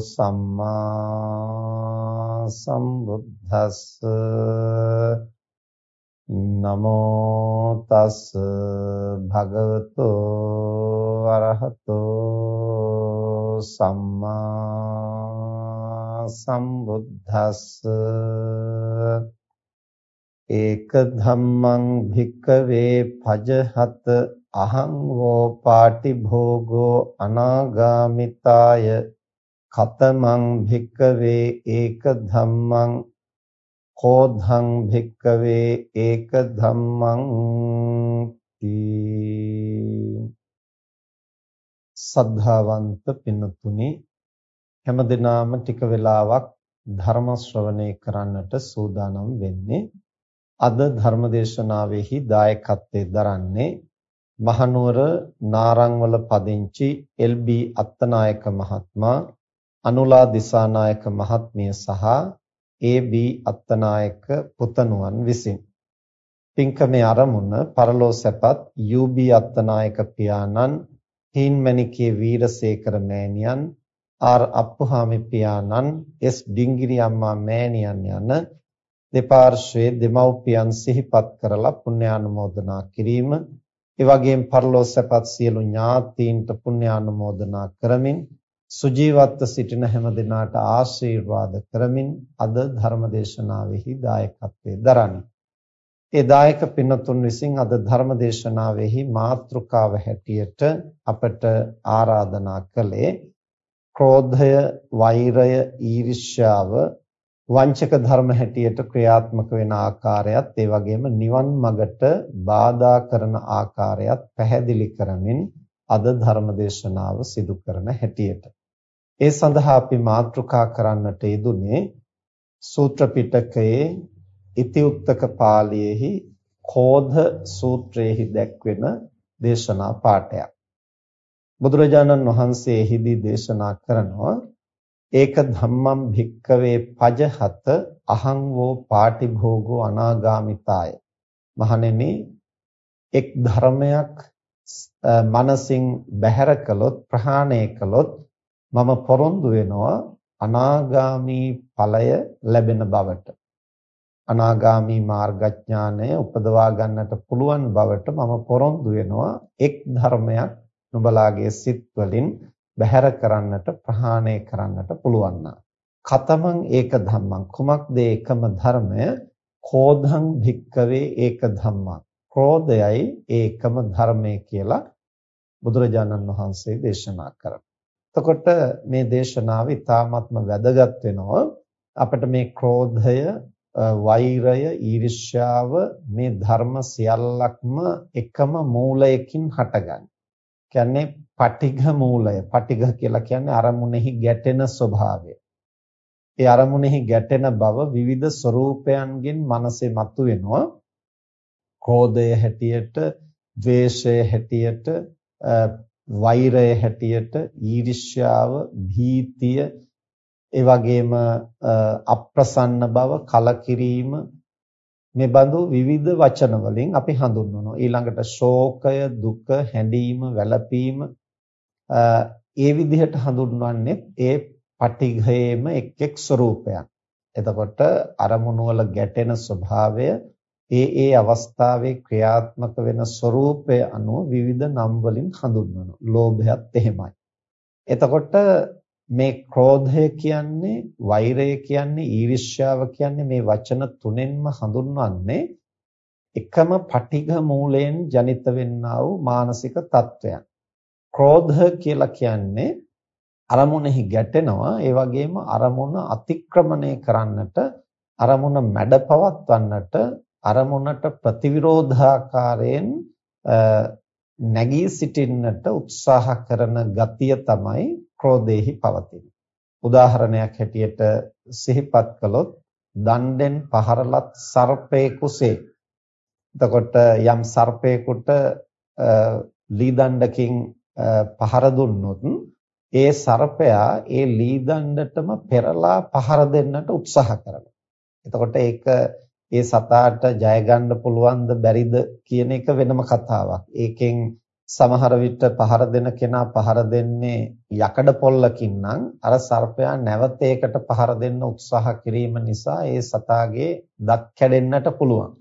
සම්මා සම්බුද්දස්ස නමෝ තස් භගවතෝ අරහතෝ සම්මා සම්බුද්දස්ස ඒක ධම්මං භික්කවේ පජහත අහං වෝ පාටි භෝගෝ අනාගාමිතාය කතමං භික්කවේ ඒක ධම්මං කෝධං භික්කවේ ඒක ධම්මං සද්ධාවන්ත පින්නතුනි හැමදිනාම ටික වෙලාවක් ධර්ම ශ්‍රවණය කරන්නට සූදානම් වෙන්නේ අද ධර්මදේශනාවෙහි දායකත්වයෙන් දරන්නේ මහනුවර නාරංවල පදිංචි එල්.බී. අත්තනායක මහත්මයා අනුලා දිසානායක මහත්මිය සහ ඒ.බී. අත්තනායක පුතණුවන් විසින් පින්කමේ ආරමුණ පරලෝ සැපත් යූ.බී. අත්තනායක පියාණන් හීන්මණිකේ වීරසේකර මෑණියන් ආර් අප්පුහාමි පියාණන් එස් ඩිංගිරි අම්මා මෑණියන් යන දෙපාර්ශ්වයේ දෙමව්පියන් සිහිපත් කරලා පුණ්‍යානුමෝදනා කිරීම ඒ වගේම පරලෝ සැපත් සියලු ඥාතීන්ට පුණ්‍යානුමෝදනා කරමින් සුජීවත්ව සිටින හැම දිනාට ආශිර්වාද කරමින් අද ධර්මදේශනාවෙහි දායකත්වයේ දරන්නේ. ඒ දායක පින්නතුන් විසින් අද ධර්මදේශනාවෙහි මාතෘකාව හැටියට අපට ආරාධනා කළේ ක්‍රෝධය, වෛරය, ඊර්ෂ්‍යාව වංචක ධර්ම හැටියට ක්‍රියාත්මක වෙන ආකාරයත් ඒ වගේම නිවන් මගට බාධා කරන ආකාරයත් පැහැදිලි කරමින් අද ධර්මදේශනාව සිදු කරන හැටියට ඒ සඳහා අපි මාතෘකා කරන්නට යෙදුනේ සූත්‍ර පිටකයේ ඉතිඋත්තක පාළියේහි කෝධ සූත්‍රයේහි දැක්වෙන දේශනා පාඩයක්. බුදුරජාණන් වහන්සේ එහිදී දේශනා කරනවා ඒක ධම්මං භික්කවේ පජහත අහං වෝ පාටිභෝගෝ අනාගාමිතාය. මහණෙනි එක් ධර්මයක් මනසින් බැහැර කළොත් ප්‍රහාණය කළොත් මම පොරොන්දු වෙනවා අනාගාමි ඵලය ලැබෙන බවට. අනාගාමි මාර්ගඥානය උපදවා ගන්නට පුළුවන් බවට මම පොරොන්දු වෙනවා එක් ධර්මයක් නුඹලාගේ සිත් වලින් බැහැර කරන්නට ප්‍රහාණය කරන්නට පුළුවන් නම්. කතමං ඒක ධම්මං. කුමක්ද ඒකම ධර්මය? කෝධං භික්කවේ ඒක ධම්මං. ක්‍රෝධයයි ඒකම ධර්මය කියලා බුදුරජාණන් වහන්සේ දේශනා කරනවා. එතකොට මේ දේශනාව ඉතාමත්ම වැදගත් වෙනවා අපිට මේ ක්‍රෝධය වෛරය ඊර්ෂ්‍යාව මේ ධර්ම සියල්ලක්ම එකම මූලයකින් හටගන්නේ. කියන්නේ පටිඝ මූලය. පටිඝ කියලා කියන්නේ අරමුණෙහි ගැටෙන ස්වභාවය. ඒ අරමුණෙහි ගැටෙන බව විවිධ ස්වરૂපයන්ගෙන් මනසේ මතුවෙනවා. ක්‍රෝධය හැටියට, ද්වේෂය හැටියට, වෛරය හැටියට ඊර්ෂ්‍යාව භීතිය ඒ වගේම අප්‍රසන්න බව කලකිරීම මේ බඳු විවිධ වචන වලින් අපි හඳුන්වනවා. ඊළඟට ශෝකය, දුක, හැඬීම, වැළපීම ඒ විදිහට හඳුන්වන්නේ ඒ පටිඝයේම එක් එක් ස්වરૂපයන්. එතකොට අරමුණු වල ගැටෙන ස්වභාවය ඒ ඒ අවස්ථාවේ ක්‍රියාත්මක වෙන ස්වરૂපය අනුව විවිධ නම් වලින් හඳුන්වනවා. ලෝභයත් එහෙමයි. එතකොට මේ ක්‍රෝධය කියන්නේ වෛරය කියන්නේ ඊර්ෂ්‍යාව කියන්නේ මේ වචන තුනෙන්ම හඳුන්වන්නේ එකම පටිඝ මූලයෙන් ජනිත වෙන්නා වූ මානසික තත්වයන්. ක්‍රෝධ කියලා කියන්නේ අරමුණෙහි ගැටෙනවා ඒ වගේම අරමුණ අතික්‍රමණය කරන්නට අරමුණ මැඩ පවත්වන්නට අරමුණට ප්‍රතිවිරෝධාකාරයෙන් නැගී සිටින්නට උත්සාහ කරන ගතිය තමයි ක්‍රෝධේහි පවතින්නේ. උදාහරණයක් හැටියට සිහිපත් කළොත් දණ්ඩෙන් පහරලත් සර්පේකුසේ. එතකොට යම් සර්පේකට ලී දණ්ඩකින් පහර දුන්නොත් ඒ සර්පයා ඒ ලී දණ්ඩටම පෙරලා පහර දෙන්නට උත්සාහ කරනවා. එතකොට ඒක ඒ සතාට ජය ගන්න පුළුවන්ද බැරිද කියන එක වෙනම කතාවක්. ඒකෙන් සමහර විට පහර දෙන කෙනා පහර දෙන්නේ යකඩ පොල්ලකින් නම් අර සර්පයා නැවත ඒකට පහර දෙන්න උත්සාහ කිරීම නිසා ඒ සතාගේ දත් කැඩෙන්නට පුළුවන්.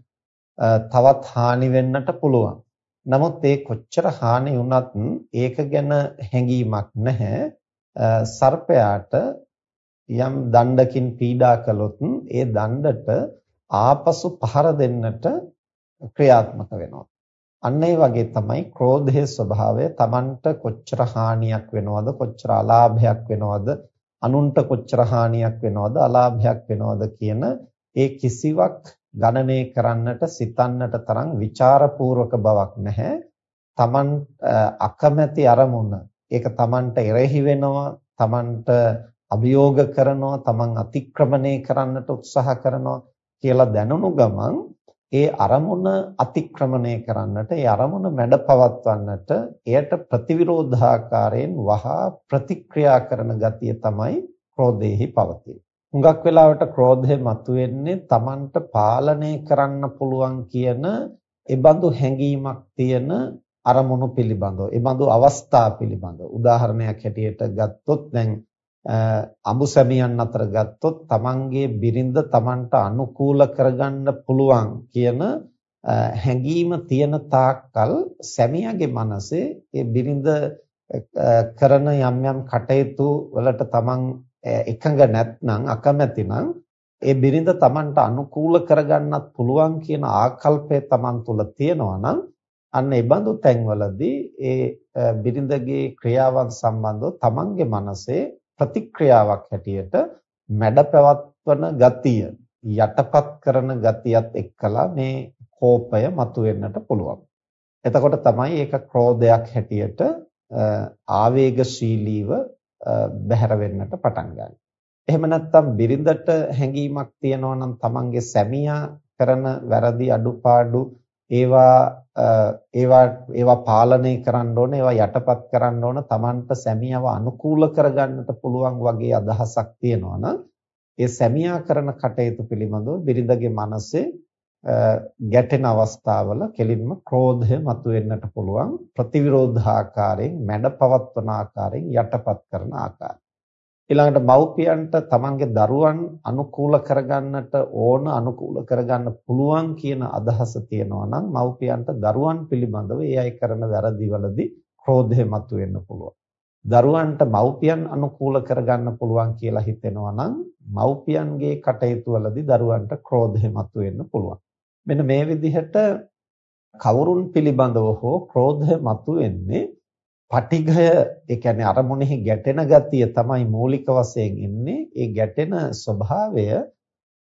තවත් හානි වෙන්නට පුළුවන්. නමුත් ඒ කොච්චර හානි වුණත් ඒක ගැන හැඟීමක් නැහැ. සර්පයාට යම් දණ්ඩකින් පීඩා කළොත් ඒ දණ්ඩට ආපසු පහර දෙන්නට ක්‍රියාත්මක වෙනවා. අන්න ඒ වගේ තමයි ක්‍රෝධයේ ස්වභාවය. Tamanට කොච්චර හානියක් වෙනවද? කොච්චර අලාභයක් වෙනවද? අනුන්ට කොච්චර හානියක් වෙනවද? අලාභයක් වෙනවද කියන ඒ කිසිවක් ගණනය කරන්නට සිතන්නට තරම් ਵਿਚාරපූර්වක බවක් නැහැ. Taman අකමැති අරමුණ. ඒක Tamanට එරෙහි වෙනවා Tamanට අභියෝග කරනවා Taman අතික්‍රමණය කරන්නට උත්සාහ කරනවා. කියලා දැනුණු ගමන් ඒ අරමුණ අතික්‍රමණය කරන්නට ඒ අරමුණ මැඩපවත්වන්නට එයට ප්‍රතිවිරෝධාකාරයෙන් වහා ප්‍රතික්‍රියා කරන ගතිය තමයි ක්‍රෝධේහි පවතින්නේ. හුඟක් වෙලාවට ක්‍රෝධය මතුවෙන්නේ Tamanට පාලනය කරන්න පුළුවන් කියන ඒබඳු හැඟීමක් තියෙන අරමුණු පිළිබඳව, ඒබඳු අවස්ථා පිළිබඳව. උදාහරණයක් හැටියට ගත්තොත් දැන් අඹුසැමියන් අතර ගත්තොත් තමන්ගේ බිරිඳ තමන්ට අනුකූල කරගන්න පුළුවන් කියන හැඟීම තියෙන තාක්කල් සැමියාගේ මනසේ ඒ බිරිඳ කරන යම් යම් කටයුතු වලට තමන් එකඟ නැත්නම් අකමැති නම් ඒ බිරිඳ තමන්ට අනුකූල කරගන්නත් පුළුවන් කියන ආකල්පය තමන් තුළ තියෙනවා නම් අන්න ඒ බඳු තැන්වලදී ඒ බිරිඳගේ ක්‍රියාවන් සම්බන්ධව තමන්ගේ මනසේ ප්‍රතික්‍රියාවක් හැටියට මැඩ පැවැත්වන ගතිය යටපත් කරන ගතියත් එක්කලා මේ කෝපය මතුවෙන්නට පුළුවන්. එතකොට තමයි ඒක ක්‍රෝධයක් හැටියට ආවේගශීලීව බැහැර වෙන්නට පටන් ගන්න. එහෙම නැත්නම් බිරිඳට හැඟීමක් තියෙනවා නම් තමන්ගේ සැමියා කරන වැරදි අඩුපාඩු ඒවා ඒවා ඒවා පාලනය කරන්න ඕන ඒවා යටපත් කරන්න ඕන Tamanට සැමියාව අනුකූල කරගන්නට පුළුවන් වගේ අදහසක් තියෙනවා නම් ඒ සැමියා කරන කටයුතු පිළිබඳව බිරිඳගේ මනසේ ගැටෙන අවස්ථාවල කෙලින්ම ක්‍රෝධය මතුවෙන්නට පුළුවන් ප්‍රතිවිරෝධාකාරයෙන් මැඩ පවත්වන ආකාරයෙන් යටපත් කරන ආකාරය. ඊළඟට මව්පියන්ට තමන්ගේ දරුවන් අනුකූල කරගන්නට ඕන අනුකූල කරගන්න පුළුවන් කියන අදහස තියෙනවා නම් මව්පියන්ට දරුවන් පිළිබඳව ඒ අය කරන වැරදිවලදී ක්‍රෝධය මතුවෙන්න පුළුවන්. දරුවන්ට මව්පියන් අනුකූල කරගන්න පුළුවන් කියලා හිතෙනවා නම් මව්පියන්ගේ කටයුතු වලදී දරුවන්ට ක්‍රෝධය මතුවෙන්න පුළුවන්. මෙන්න මේ විදිහට කවුරුන් පිළිබඳව හෝ ක්‍රෝධය මතුවෙන්නේ පටිඝය ඒ කියන්නේ අරමුණෙහි ගැටෙන ගතිය තමයි මූලික වශයෙන් ඉන්නේ. ඒ ගැටෙන ස්වභාවය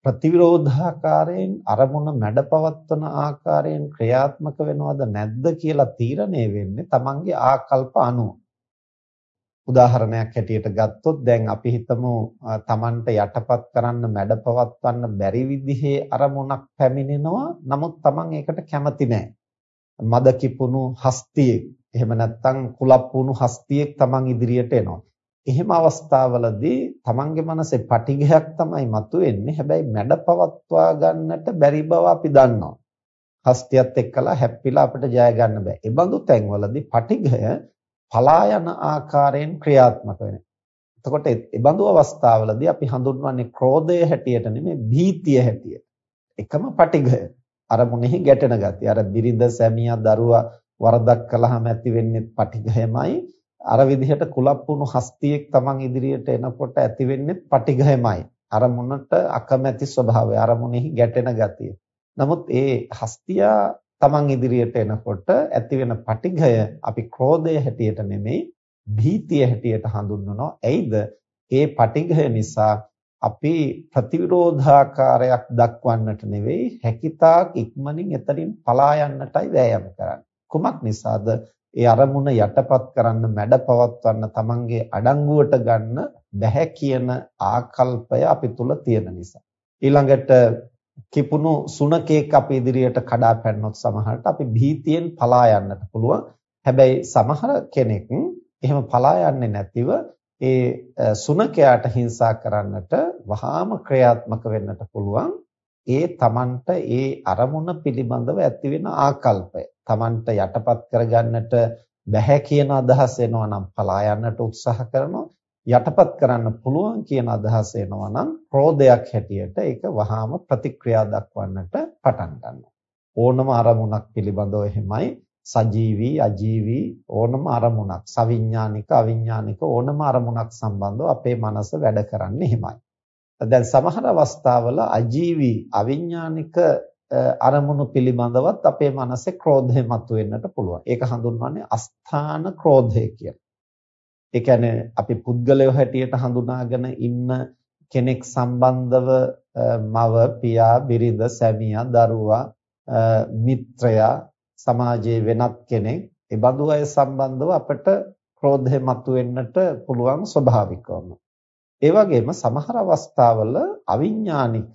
ප්‍රතිවිරෝධාකාරයෙන් අරමුණ මැඩපවත්වන ආකාරයෙන් ක්‍රියාත්මක වෙනවද නැද්ද කියලා තීරණය වෙන්නේ Tamange ආකල්ප අනුව. උදාහරණයක් හැටියට ගත්තොත් දැන් අපි හිතමු Tamanට යටපත් කරන්න මැඩපවත්වන්න බැරි විදිහේ අරමුණක් පැමිණෙනවා. නමුත් Taman ඒකට කැමති නැහැ. මද කිපුණු හස්තියෙක් එහෙම නැත්නම් කුලප් වුණු හස්තියෙක් Taman ඉදිරියට එනවා. එහෙම අවස්ථාවලදී තමන්ගේ මනසේ පටිඝයක් තමයි මතුවෙන්නේ. හැබැයි මැඩ පවත්වා ගන්නට බැරි බව අපි දන්නවා. හස්තියත් එක්කලා හැප්පිලා අපිට ජය ගන්න බෑ. ඒ බඳු තැන්වලදී පටිඝය පලා යන ආකාරයෙන් ක්‍රියාත්මක වෙනවා. එතකොට ඒ බඳු අවස්ථාවලදී අපි හඳුන්වන්නේ ක්‍රෝධය හැටියට නෙමෙයි භීතිය හැටියට. එකම පටිඝය. අර මොනෙහි ගැටෙන ගතිය. අර බිරිඳ සැමියා දරුවා වරදක් කළාම ඇති වෙන්නේ පටිඝයමයි. අර විදිහට කුලප්පුණු හස්තියෙක් Taman ඉදිරියට එනකොට ඇති වෙන්නේ පටිඝයමයි. අර මොනට අකමැති ස්වභාවය, අර මොනෙහි ගැටෙන ගතිය. නමුත් ඒ හස්තියා Taman ඉදිරියට එනකොට ඇති වෙන පටිඝය අපි ක්‍රෝධය හැටියට නෙමෙයි භීතිය හැටියට හඳුන්වනවා. එයිද ඒ පටිඝය නිසා අපි ප්‍රතිවිරෝධාකාරයක් දක්වන්නට නෙවෙයි හැකිතාක් ඉක්මනින් එතනින් පලා යන්නටයි වෑයම් කරන්නේ. කුමක් නිසාද? ඒ අරමුණ යටපත් කරන්න මැඩ පවත්වන්න තමන්ගේ අඩංගුවට ගන්න බැහැ කියන ආකල්පය අපි තුල තියෙන නිසා. ඊළඟට කිපුණු සුනකෙක් අපි ඉදිරියට කඩා පැනනොත් සමහරට අපි භීතියෙන් පලා යන්නට පුළුවන්. හැබැයි සමහර කෙනෙක් එහෙම පලා යන්නේ නැතිව ඒ සුනකයාට හිංසා කරන්නට වහාම ක්‍රියාත්මක වෙන්නට පුළුවන්. ඒ තමන්ට ඒ අරමුණ පිළිබඳව ඇතිවෙන ආකල්පය තමන්ට යටපත් කරගන්නට බැහැ කියන අදහස එනවා නම් පලා යන්නට උත්සාහ කරනවා යටපත් කරන්න පුළුවන් කියන අදහස එනවා නම් ක්‍රෝධයක් හැටියට ඒක වහාම ප්‍රතික්‍රියා දක්වන්නට පටන් ගන්නවා. ඕනම අරමුණක් පිළිබඳව එහෙමයි සජීවී අජීවී ඕනම අරමුණක් සවිඥානික අවිඥානික ඕනම අරමුණක් සම්බන්ධව අපේ මනස වැඩ කරන්නේ එහෙමයි. දැන් සමහර අවස්ථාවල අජීවී අවිඥානික අරමුණු පිළිබඳවත් අපේ මනසේ ක්‍රෝධය මතුවෙන්නට පුළුවන්. ඒක හඳුන්වන්නේ අස්ථාන ක්‍රෝධය කියලා. ඒ කියන්නේ අපි පුද්ගලයෝ හැටියට හඳුනාගෙන ඉන්න කෙනෙක් සම්බන්ධව මව, පියා, බිරිඳ, සැමියා, දරුවා, මිත්‍රයා, සමාජයේ වෙනත් කෙනෙක්, ඒ බඳු අය සම්බන්ධව අපට ක්‍රෝධය මතුවෙන්නට පුළුවන් ස්වභාවිකවම. ඒ වගේම සමහර අවස්ථාවල අවිඥානික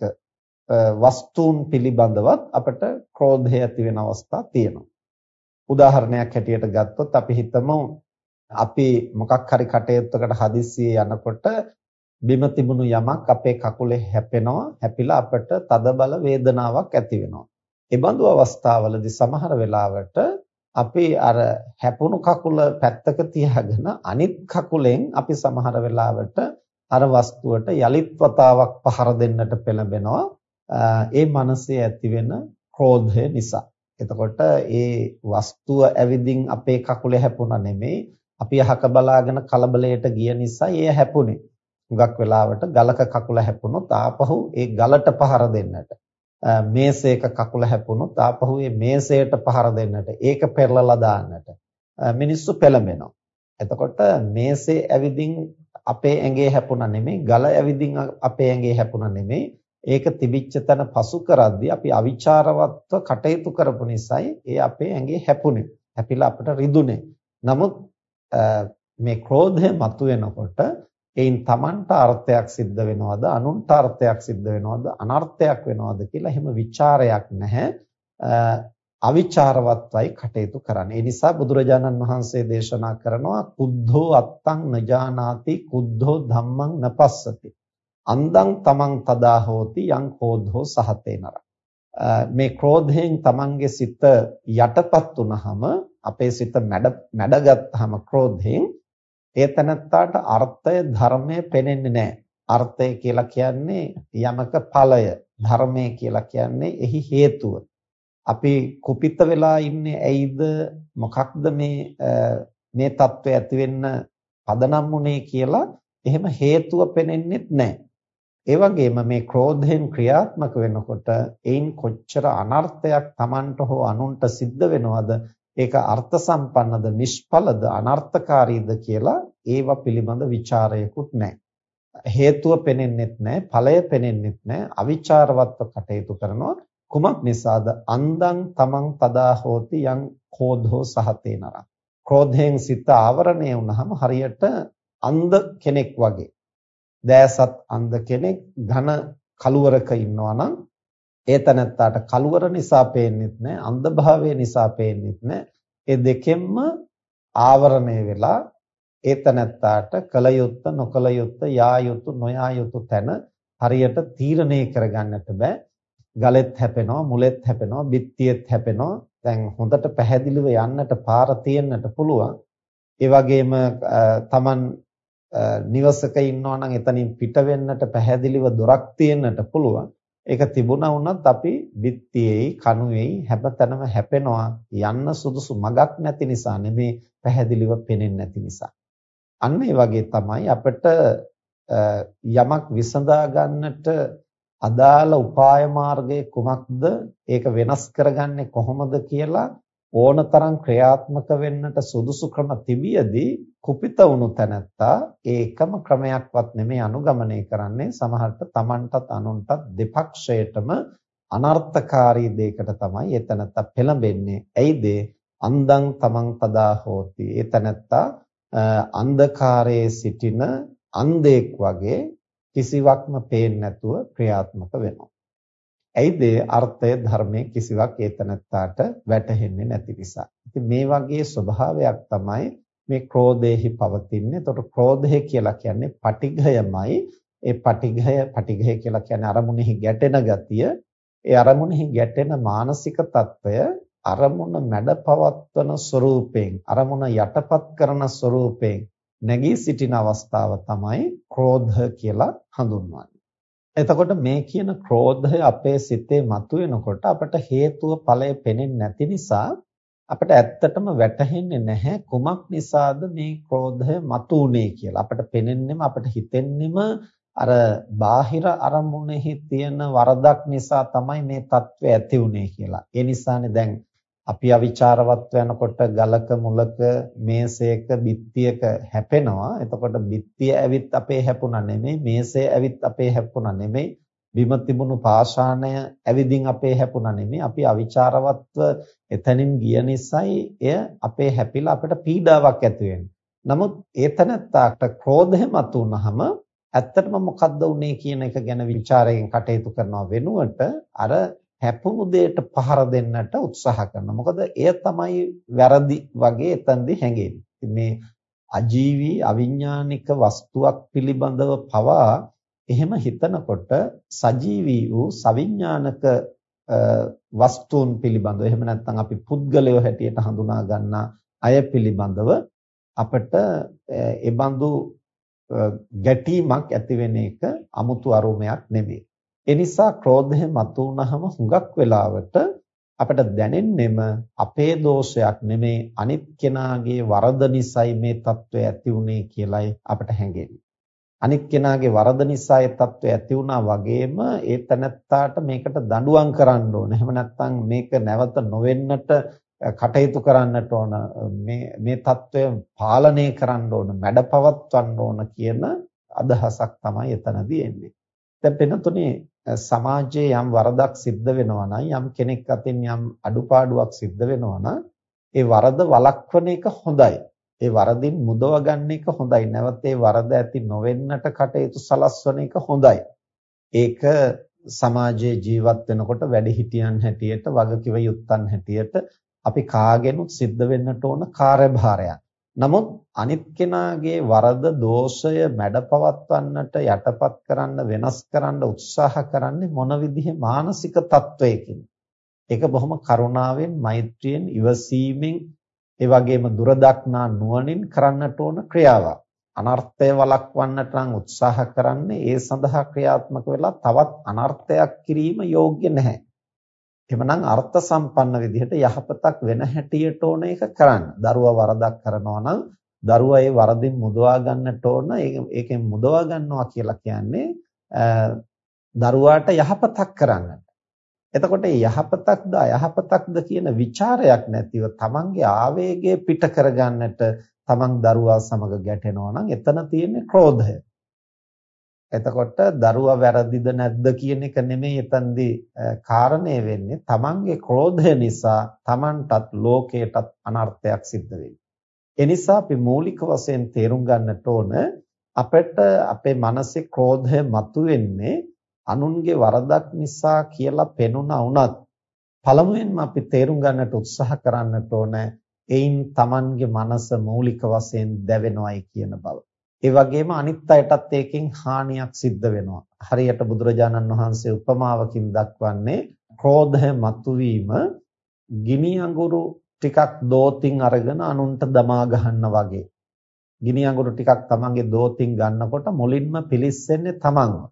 වස්තුන් පිළිබඳවත් අපට ක්‍රෝධය ඇති වෙන අවස්ථා තියෙනවා. උදාහරණයක් හැටියට ගත්තොත් අපි හිතමු අපි මොකක් හරි කටයුත්තකට හදිස්සියේ යනකොට බිම තිබුණු යමක් අපේ කකුලේ හැපෙනවා හැපිලා අපට තදබල වේදනාවක් ඇති වෙනවා. ඒ බඳු අවස්ථාවලදී සමහර වෙලාවට අපි අර හැපුණු කකුල පැත්තක තියාගෙන අනිත් කකුලෙන් අපි සමහර වෙලාවට අර වස්තුවට යලිත් වතාවක් පහර දෙන්නට පෙළඹෙනවා. ඒ මනසේ ඇතිවෙන ක්‍රෝධය නිසා. එතකොට ඒ වස්තුව ඇවිදින් අපේ කකුලේ හැපුණා නෙමෙයි අපි අහක බලාගෙන කලබලයට ගිය නිසා ඒ හැපුණේ. හුඟක් වෙලාවට ගලක කකුල හැපුණොත් ආපහු ඒ ගලට පහර දෙන්නට. මේසයක කකුල හැපුණොත් ආපහු ඒ මේසයට පහර දෙන්නට. ඒක පෙරලලා දාන්නට. මිනිස්සු පෙළඹෙනවා. එතකොට මේසේ ඇවිදින් අපේ ඇඟේ හැපුණා නෙමෙයි ගල ඇවිදින් අපේ ඇඟේ හැපුණා නෙමෙයි ඒක තිබිච්ච තැන පසු කරද්දී අපි අවිචාරවත්ව කටයුතු කරපු නිසායි ඒ අපේ ඇඟේ හැපුණේ. හැපිලා අපිට රිදුනේ. නමුත් මේ ක්‍රෝධය මතුවෙනකොට එයින් Tamanට අර්ථයක් සිද්ධ වෙනවද අනුන්ට අර්ථයක් සිද්ධ වෙනවද අනර්ථයක් වෙනවද කියලා එහෙම ਵਿਚාරයක් නැහැ අවිචාරවත්වයි කටයුතු කරන්නේ. ඒ නිසා බුදුරජාණන් වහන්සේ දේශනා කරනවා කුද්ධෝ අත්තං නජානාති කුද්ධෝ ධම්මං නපස්සති. අන්දං තමන් තදා හෝති යං කෝධෝ සහතේ නර. මේ ක්‍රෝධයෙන් තමන්ගේ සිත යටපත් වුනහම අපේ සිත මැඩ මැඩගත්තාම ක්‍රෝධයෙන් ඒ තනත්තාට අර්ථය ධර්මය පෙනෙන්නේ නැහැ. අර්ථය කියලා කියන්නේ යමක ඵලය, ධර්මය කියලා කියන්නේ එහි හේතුව. අපි කුපිත වෙලා ඉන්නේ ඇයිද මොකක්ද මේ මේ தত্ত্বය ඇති වෙන්න පදනම් උනේ කියලා එහෙම හේතුව පෙනෙන්නෙත් නැහැ. ඒ වගේම මේ ක්‍රෝධයෙන් ක්‍රියාත්මක වෙනකොට ඒන් කොච්චර අනර්ථයක් Tamanට හෝ අනුන්ට සිද්ධ වෙනවද ඒක අර්ථ සම්පන්නද නිෂ්ඵලද අනර්ථකාරීද කියලා ඒව පිළිබඳ ਵਿਚාරයකුත් නැහැ. හේතුව පෙනෙන්නෙත් නැහැ, ඵලය පෙනෙන්නෙත් නැහැ, අවිචාරවත්ව කටයුතු කරනවා. කුමක් නිසාද? අන්දං තමන් තදා හෝති යං කෝධෝ සහතේ නරං ක්‍රෝධයෙන් සිත ආවරණය වුනහම හරියට අන්ධ කෙනෙක් වගේ. දෑසත් අන්ධ කෙනෙක් ඝන කලුවරක ඉන්නවා නම් ඒ තනත්තාට කලුවර නිසා පේන්නෙත් නැහැ අන්ධභාවය නිසා පේන්නෙත් නැහැ ඒ දෙකෙන්ම ආවරණය වෙලා ඒ තනත්තාට කල යුත්ත නොකල යුත්ත යා යුතු නොයා යුතු තැන හරියට තීරණය කරගන්නට බෑ. ගලෙත් හැපෙනවා, මුලෙත් හැපෙනවා, බිත්තියෙත් හැපෙනවා. දැන් හොඳට පැහැදිලිව යන්නට පාර තියෙන්නට පුළුවන්. ඒ වගේම Taman නිවසක ඉන්නවා නම් එතනින් පිට වෙන්නට පැහැදිලිව දොරක් තියෙන්නට පුළුවන්. ඒක තිබුණා වුණත් අපි බිත්තියේයි කණුවේයි හැමතැනම හැපෙනවා යන්න සුදුසු මගක් නැති නිසා නෙමේ පැහැදිලිව පේන්නේ නැති නිසා. අන්න ඒ වගේ තමයි අපිට යමක් විසඳා ගන්නට අදාළ උපාය මාර්ගය කුමක්ද ඒක වෙනස් කරගන්නේ කොහොමද කියලා ඕනතරම් ක්‍රියාත්මක වෙන්නට සුදුසු ක්‍රම තිබියදී කුපිත වුණු තැනැත්තා ඒකම ක්‍රමයක්වත් නෙමෙයි අනුගමනය කරන්නේ සමහරට Tamanටත් අනුන්ටත් දෙපක්ෂයටම අනර්ථකාරී දෙයකට තමයි එතනත්තා පෙළඹෙන්නේ. ඇයිද? අන්දං තමන් තදා හෝති. එතනත්තා අන්ධකාරයේ සිටින අන්ධෙක් වගේ කිසිවක්ම පේන්නේ නැතුව ක්‍රියාත්මක වෙනවා. ඇයිද අර්ථය ධර්මයේ කිසිවක් ඒතනත්තාට වැටහෙන්නේ නැති නිසා. ඉතින් මේ වගේ ස්වභාවයක් තමයි මේ ක්‍රෝධෙහි පවතින්නේ. එතකොට ක්‍රෝධය කියලා කියන්නේ පටිඝයමයි. ඒ පටිඝය පටිඝය කියලා කියන්නේ අරමුණෙහි ගැටෙන ගතිය. ඒ අරමුණෙහි ගැටෙන මානසික తত্ত্বය අරමුණ මැඩපවත්වන ස්වરૂපයෙන් අරමුණ යටපත් කරන ස්වરૂපයෙන් නැගී සිටින අවස්ථාව තමයි ක්‍රෝධ කියලා හඳුන්වන්නේ. එතකොට මේ කියන ක්‍රෝධය අපේ සිතේ මතුවෙනකොට අපට හේතුව ඵලය පෙනෙන්නේ නැති නිසා අපිට ඇත්තටම වැටහෙන්නේ නැහැ කුමක් නිසාද මේ ක්‍රෝධය මතුනේ කියලා. අපිට පෙනෙන්නෙම අපිට හිතෙන්නෙම අර බාහිර අරමුණෙහි තියෙන වරදක් නිසා තමයි මේ తත්වය ඇති උනේ කියලා. ඒ නිසානේ දැන් අපි අවිචාරවත් වෙනකොට ගලක මුලක මේසයක බිත්තියක හැපෙනවා. එතකොට බිත්තිය ඇවිත් අපේ හැපුණා නෙමෙයි, මේසය ඇවිත් අපේ හැපුණා නෙමෙයි, බිම තිබුණු පාෂාණය ඇවිදින් අපේ හැපුණා නෙමෙයි. අපි අවිචාරවත්ව එතනින් ගිය නිසායි එය අපේ හැපිලා අපට පීඩාවක් ඇති නමුත් ඒතනත්තාට ක්‍රෝධය මතුනහම ඇත්තටම මොකද්ද උනේ කියන එක ගැන ਵਿਚාරයෙන් කටයුතු කරනවා වෙනුවට අර හැපුණු දෙයට පහර දෙන්නට උත්සාහ කරනවා. මොකද එය තමයි වැරදි වගේ එතනදී හැඟෙන්නේ. මේ අජීවී අවිඥානික වස්තුවක් පිළිබඳව පවා එහෙම හිතනකොට සජීවී වූ සවිඥානික වස්තුන් පිළිබඳව එහෙම නැත්නම් අපි පුද්ගලයෝ හැටියට හඳුනා ගන්නා අය පිළිබඳව අපට ඒ බඳු ගැටීමක් ඇති වෙන එක 아무තු අරුමයක් නෙවෙයි. ඒ නිසා ක්‍රෝධය මතු වුනහම හුඟක් වෙලාවට අපට දැනෙන්නෙම අපේ දෝෂයක් නෙමේ අනිත් කෙනාගේ වරද නිසායි මේ తත්වය ඇති උනේ කියලයි අපට හැඟෙන්නේ. අනිත් කෙනාගේ වරද නිසා ඒ తත්වය ඇති වුණා වගේම ඒ තනත්තාට මේකට දඬුවම් කරන්න ඕන. එහෙම නැත්නම් මේක නැවත නොවෙන්නට කටයුතු කරන්නට ඕන. මේ මේ తත්වය පාලනය කරන්න ඕන, මැඩපවත්වන්න ඕන කියන අදහසක් තමයි එතනදී එන්නේ. දැන් වෙන තුනේ සමාජයේ යම් වරදක් සිද්ධ වෙනවා නම් යම් කෙනෙක් අතින් යම් අඩුපාඩුවක් සිද්ධ වෙනවා නම් ඒ වරද වළක්වන එක හොඳයි. ඒ වරදින් මුදව ගන්න එක හොඳයි. නැවත ඒ වරද ඇති නොවෙන්නට කටයුතු සලස්වන එක හොඳයි. ඒක සමාජයේ ජීවත් වෙනකොට වැඩිහිටියන් හැටියට වගකිව යුත්තන් හැටියට අපි කාගෙනුත් සිද්ධ වෙන්නට ඕන කාර්යභාරයක්. නමුත් අනිත් කෙනාගේ වරද දෝෂය මැඩපවත්වන්නට යටපත් කරන්න වෙනස් කරන්න උත්සාහ කරන්නේ මොන විදිහේ මානසික තත්වයකින්? ඒක බොහොම කරුණාවෙන් මෛත්‍රියෙන් ඉවසීමෙන් ඒ වගේම දුරදක්නා නුවණින් කරන්නට ඕන ක්‍රියාවක්. අනර්ථය වළක්වන්නට නම් උත්සාහ කරන්නේ ඒ සඳහා ක්‍රියාත්මක වෙලා තවත් අනර්ථයක් කිරීම යෝග්‍ය නැහැ. එhmenan අර්ථ සම්පන්න විදිහට යහපතක් වෙන හැටියට ඕන ඒක කරන්න. දරුවා වරදක් කරනවා නම් දරුවා ඒ වරදින් මුදවා ගන්නට ඕන. ඒකෙන් මුදවා ගන්නවා කියලා කියන්නේ දරුවාට යහපතක් කරන්නට. එතකොට මේ යහපතක්ද අයහපතක්ද කියන ਵਿਚාරයක් නැතිව තමන්ගේ ආවේගය පිට කරගන්නට තමන් දරුවා සමග ගැටෙනවා නම් එතන තියෙන්නේ ක්‍රෝධය. එතකොට දරුවා වැරදිද නැද්ද කියන එක නෙමෙයි එතනදී කාරණේ වෙන්නේ තමන්ගේ ක්‍රෝධය නිසා තමන්ටත් ලෝකයටත් අනර්ථයක් සිද්ධ වෙන්නේ. ඒ නිසා අපි මූලික වශයෙන් තේරුම් ගන්නට ඕන අපිට අපේ මනසේ ක්‍රෝධය මතුවෙන්නේ අනුන්ගේ වරදක් නිසා කියලා පෙනුණා වුණත් පළමුවෙන්ම අපි තේරුම් ගන්නට උත්සාහ කරන්නට ඕන එයින් Tamanගේ මනස මූලික වශයෙන් දැවෙනවයි කියන බව. ඒ වගේම අනිත් අයටත් ඒකෙන් හානියක් සිද්ධ වෙනවා. හරියට බුදුරජාණන් වහන්සේ උපමාවකින් දක්වන්නේ ක්‍රෝධය මතුවීම ගිනි අඟුරු ටිකක් දෝතින් අරගෙන අනුන්ට දමා ගන්න වගේ. ගිනි අඟුරු ටිකක් තමන්ගේ දෝතින් ගන්නකොට මුලින්ම පිලිස්සෙන්නේ තමන්ව.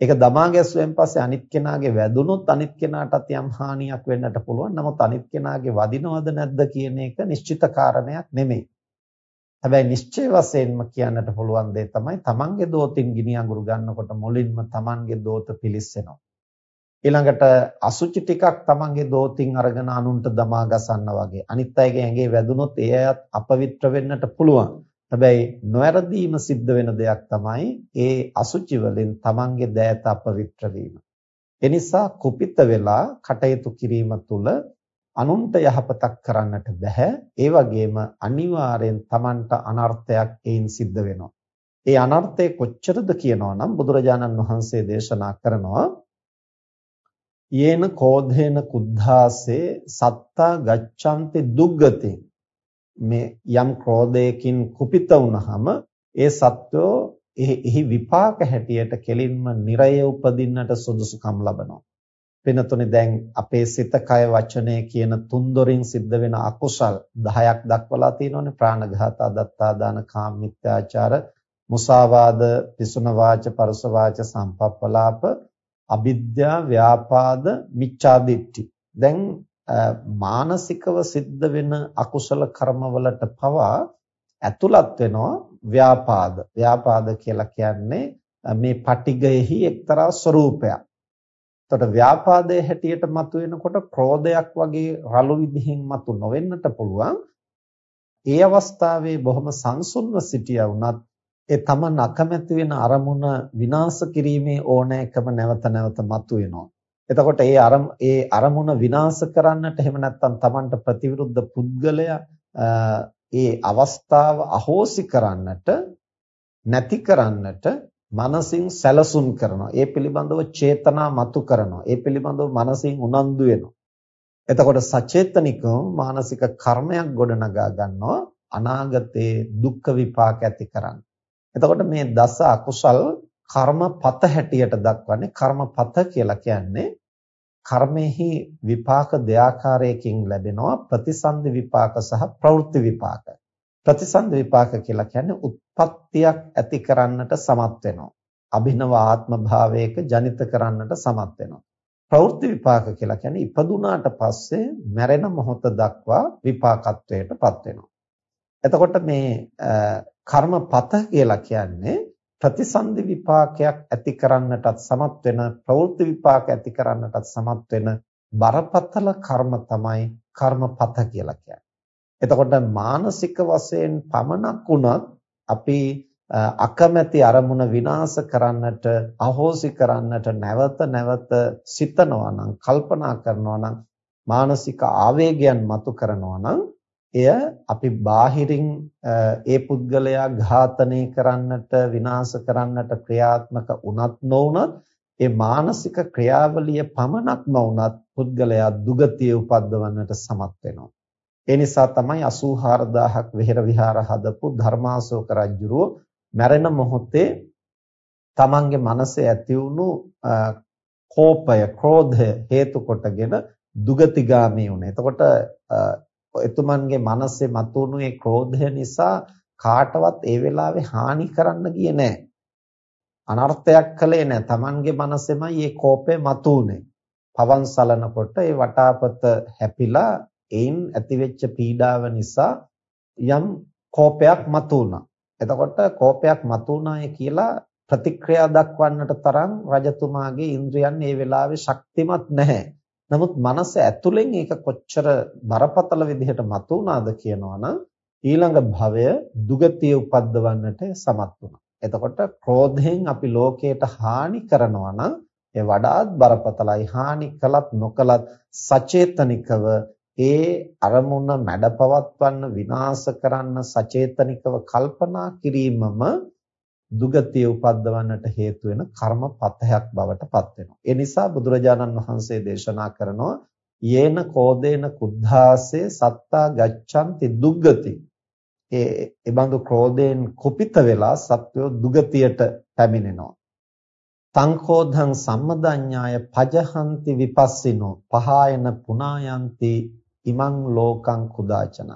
ඒක දමා ගැස්සුවෙන් පස්සේ අනිත් කෙනාගේ වැදුනොත් අනිත් කෙනාටත් යම් හානියක් වෙන්නට පුළුවන්. නමුත් අනිත් කෙනාගේ වදිනවද නැද්ද කියන එක නිශ්චිත කාරණයක් නෙමෙයි. හැබැයි නිශ්චය වශයෙන්ම කියන්නට පුළුවන් දේ තමයි තමන්ගේ දෝතින් ගිනි අඟුරු ගන්නකොට මුලින්ම තමන්ගේ දෝත පිලිස්සෙනවා. ඊළඟට අසුචි ටිකක් තමන්ගේ දෝතින් අරගෙන අනුන්ට දමා ගසන්න වගේ. අනිත් අයගේ ඇඟේ වැදුනොත් ඒ අයත් අපවිත්‍ර වෙන්නට පුළුවන්. හැබැයි නොවැරදීම සිද්ධ වෙන දෙයක් තමයි ඒ අසුචි වලින් තමන්ගේ දෑත අපවිත්‍ර වීම. එනිසා කුපිත වෙලා කටයුතු කිරීම තුළ අනුන්ට යහපතක් කරන්නට බෑ. ඒ වගේම අනිවාර්යෙන් තමන්ට අනර්ථයක් ඒන් සිද්ධ වෙනවා. ඒ අනර්ථය කොච්චරද කියනවා නම් බුදුරජාණන් වහන්සේ දේශනා කරනවා යේන කෝධේන කුද්ධාසේ සත්තා ගච්ඡanti දුග්ගතේ මේ යම් ක්‍රෝධයකින් කුපිත වුනහම ඒ සත්වෝ එහි විපාක හැටියට කෙලින්ම නිරය උපදින්නට සුදුසුකම් ලබනවා. වෙනතුනේ දැන් අපේ සිත කය වචනය කියන තුන්දොරින් සිද්ධ වෙන අකුසල් 10ක් දක්වලා තියෙනවානේ ප්‍රාණඝාත අදත්තා දාන කාමමිත්‍යාචාර මුසාවාද පිසුන වාච පරස වාච සම්පප්පලාප අවිද්‍යා ව්‍යාපාද මිච්ඡාදිට්ඨි දැන් මානසිකව සිද්ධ වෙන අකුසල කර්මවලට පවා ඇතුළත් වෙනවා ව්‍යාපාද. ව්යාපාද කියලා කියන්නේ මේ පටිගයෙහි එක්තරා ස්වરૂපයක්. එතකොට ව්‍යාපාදයේ හැටියට මතුවෙනකොට ක්‍රෝධයක් වගේ රළු විදිහින් මතු නොවෙන්නට පුළුවන්. ඒ අවස්ථාවේ බොහොම සංසුන්ව සිටියා වුණත් ඒ තමන් අකමැති වෙන අරමුණ විනාශ කිරීමේ ඕනෑකම නැවත නැවත මතුවෙනවා. එතකොට ඒ අරම ඒ අරමුණ විනාශ කරන්නට එහෙම නැත්නම් Tamanට ප්‍රතිවිරුද්ධ පුද්ගලයා ඒ අවස්ථාව අහෝසි කරන්නට නැති කරන්නට මනසින් සැලසුම් කරනවා. ඒ පිළිබඳව චේතනා මතු කරනවා. ඒ පිළිබඳව මනසින් උනන්දු වෙනවා. එතකොට සචේතනිකව මානසික කර්මයක් ගොඩනගා ගන්නවා අනාගතයේ දුක් විපාක ඇති කරන්න. එතකොට මේ දස අකුසල් කර්මපත හැටියට දක්වන්නේ කර්මපත කියලා කියන්නේ කර්මෙහි විපාක දෙආකාරයකින් ලැබෙනවා ප්‍රතිසන්දි විපාක සහ ප්‍රවෘත්ති විපාක. ප්‍රතිසන්දි විපාක කියලා කියන්නේ උත්පත්තියක් ඇති කරන්නට සමත් වෙනවා. අභිනව ආත්ම භාවයක ජනිත කරන්නට සමත් වෙනවා. ප්‍රවෘත්ති විපාක කියලා කියන්නේ ඉපදුනාට පස්සේ මැරෙන මොහොත දක්වා විපාකත්වයටපත් වෙනවා. එතකොට මේ කර්මපත කියලා කියන්නේ ප්‍රතිසන්දි විපාකයක් ඇති කරන්නටත් සමත් වෙන ප්‍රවෘත්ති විපාක ඇති කරන්නටත් සමත් වෙන බරපතල කර්ම තමයි කර්මපත කියලා කියන්නේ. එතකොට මානසික වශයෙන් පමණක් වුණත් අපි අකමැති අරමුණ විනාශ කරන්නට අහෝසි කරන්නට නැවත නැවත සිතනවා නම් කල්පනා කරනවා නම් මානසික ආවේගයන් මතු කරනවා නම් එය අපි බාහිරින් ඒ පුද්ගලයා ඝාතනය කරන්නට විනාශ කරන්නට ක්‍රියාත්මක වුණත් නොවුණත් ඒ මානසික ක්‍රියාවලිය පමණක්ම වුණත් පුද්ගලයා දුගතිය උපද්දවන්නට සමත් වෙනවා. ඒ නිසා තමයි 84000ක් විහෙර විහාර හදපු ධර්මාශෝක රජුරෝ මැරෙන මොහොතේ තමන්ගේ මනසේ ඇති වුණු කෝපය, ක්‍රෝධය හේතු කොටගෙන දුගතිගාමී වුණා. එතකොට එතුමන්ගේ මනසේ මතුවුණු ඒ ක්‍රෝධය නිසා කාටවත් ඒ වෙලාවේ හානි කරන්න ගියේ නැහැ. අනර්ථයක් කළේ නැහැ. Tamanගේ මනසෙමයි මේ කෝපය මතුවුනේ. පවන් සලනකොට ඒ වටාපත හැපිලා එයින් ඇතිවෙච්ච පීඩාව නිසා යම් කෝපයක් මතුවුණා. එතකොට කෝපයක් මතුවුණාය කියලා ප්‍රතික්‍රියා දක්වන්නට තරම් රජතුමාගේ ඉන්ද්‍රියන් ඒ වෙලාවේ ශක්තිමත් නැහැ. නමුත් මනස ඇතුලෙන් ඒක කොච්චර බරපතල විදිහට මතුවුණාද කියනවනම් ඊළඟ භවය දුගතිය උපද්දවන්නට සමත් වුණා. එතකොට ක්‍රෝධයෙන් අපි ලෝකයට හානි කරනවා නම් ඒ වඩාත් බරපතලයි හානි කළත් නොකළත් සචේතනිකව ඒ අරමුණ මැඩපවත්වන්න විනාශ කරන්න සචේතනිකව කල්පනා කිරීමම දුගතිය උපද්දවන්නට හේතු වෙන කර්මපතයක් බවට පත් වෙනවා. ඒ නිසා බුදුරජාණන් වහන්සේ දේශනා කරනවා යේන කෝදේන කුද්ධාසේ සත්තා ගච්ඡanti දුග්ගති ඒ ඒබඳු ක්‍රෝධයෙන් කුපිත වෙලා සත්වෝ දුගතියට පැමිණෙනවා සංකෝධං සම්මදඤ්ඤාය පජහන්ති විපස්සිනෝ පහායන පුනායන්ති ඉමං ලෝකං කුදාචන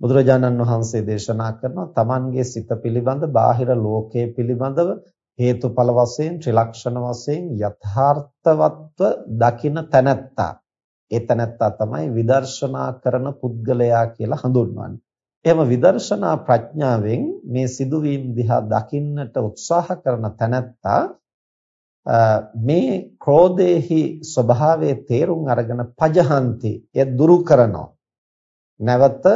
බුදුරජාණන් වහන්සේ දේශනා කරනවා තමන්ගේ සිත පිළිබඳ බාහිර ලෝකයේ පිළිබඳව හේතුඵල වශයෙන් ත්‍රිලක්ෂණ වශයෙන් යථාර්ථවත්ව දකින තැනැත්තා ඒ තැනැත්තා තමයි විදර්ශනා කරන පුද්ගලයා කියලා හඳුන්වන්නේ. එහෙම විදර්ශනා ප්‍රඥාවෙන් මේ සිදුවීම් දිහා දකින්නට උත්සාහ කරන තැනැත්තා මේ ක්‍රෝධේහි ස්වභාවයේ තේරුම් අරගෙන පජහන්ති එය දුරු කරනවා නැවත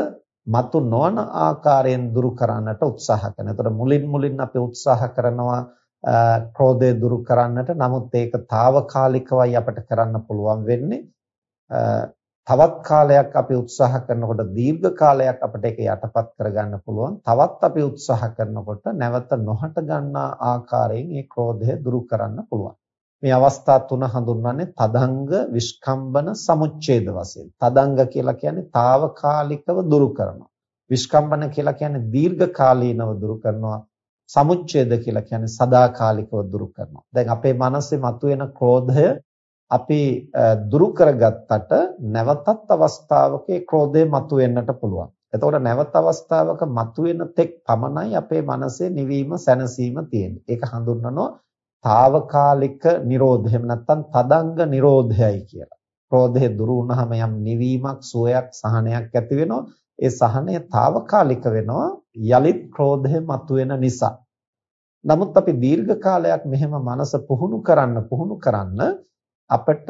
මතු නොවන ආකාරයෙන් දුරු කරන්නට උත්සාහ කරනවා. එතකොට මුලින් මුලින් අපි උත්සාහ කරනවා ක්‍රෝධය දුරු කරන්නට. නමුත් ඒක తాවකාලිකවයි අපිට කරන්න පුළුවන් වෙන්නේ. තවත් කාලයක් අපි උත්සාහ කරනකොට දීර්ඝ කාලයක් අපිට ඒක යටපත් කරගන්න පුළුවන්. තවත් අපි උත්සාහ කරනකොට නැවත නොහට ගන්නා ආකාරයෙන් මේ ක්‍රෝධය දුරු කරන්න පුළුවන්. මේ අවස්ථා තුන හඳුන්වන්නේ තදංග විස්කම්බන සමුච්ඡේද වශයෙන්. තදංග කියලා කියන්නේ తాවකාලිකව දුරු කරනවා. විස්කම්බන කියලා කියන්නේ දීර්ඝ කාලීනව දුරු කරනවා. සමුච්ඡේද කියලා කියන්නේ සදාකාලිකව දුරු කරනවා. දැන් අපේ මනසේ මතුවෙන ක්‍රෝධය අපි දුරු කරගත්තට නැවතත් අවස්ථාවක ඒ ක්‍රෝධය මතුවෙන්නට පුළුවන්. එතකොට නැවත අවස්ථාවක මතුවෙන තෙක් පමණයි අපේ මනසේ නිවීම සැනසීම තියෙන්නේ. ඒක හඳුන්වනවා తాවකාලික නිරෝධය. එහෙම නැත්නම් තදංග නිරෝධයයි කියලා. ක්‍රෝධය දුරු වුණාම යම් නිවීමක්, සුවයක්, සහනයක් ඇති වෙනවා. ඒ සහනය తాවකාලික වෙනවා යලිත් ක්‍රෝධය මතුවෙන නිසා. නමුත් අපි දීර්ඝ කාලයක් මෙහෙම මනස පුහුණු කරන්න පුහුණු කරන්න අපිට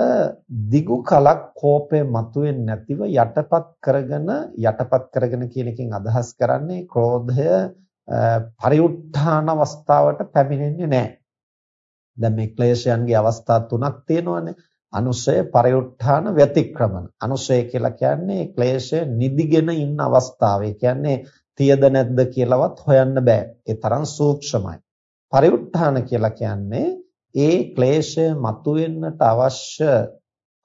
දිගු කලක් කෝපය මතුවෙන්නේ නැතිව යටපත් කරගෙන යටපත් කරගෙන කියන එකෙන් අදහස් කරන්නේ ක්‍රෝධය පරිඋත්ථාන අවස්ථාවට පැමිණෙන්නේ නැහැ. දැන් මේ ක්ලේශයන්ගේ අවස්ථා තුනක් තියෙනවානේ. අනුශය පරිඋත්ථාන ව්‍යතික්‍රමන. අනුශය කියලා කියන්නේ ක්ලේශය නිදිගෙන ඉන්න අවස්ථාව. ඒ කියන්නේ තියද නැද්ද කියලාවත් හොයන්න බෑ. ඒ තරම් සූක්ෂමයි. පරිඋත්ථාන කියලා කියන්නේ ඒ ක්ලේශය මතුවෙන්නට අවශ්‍ය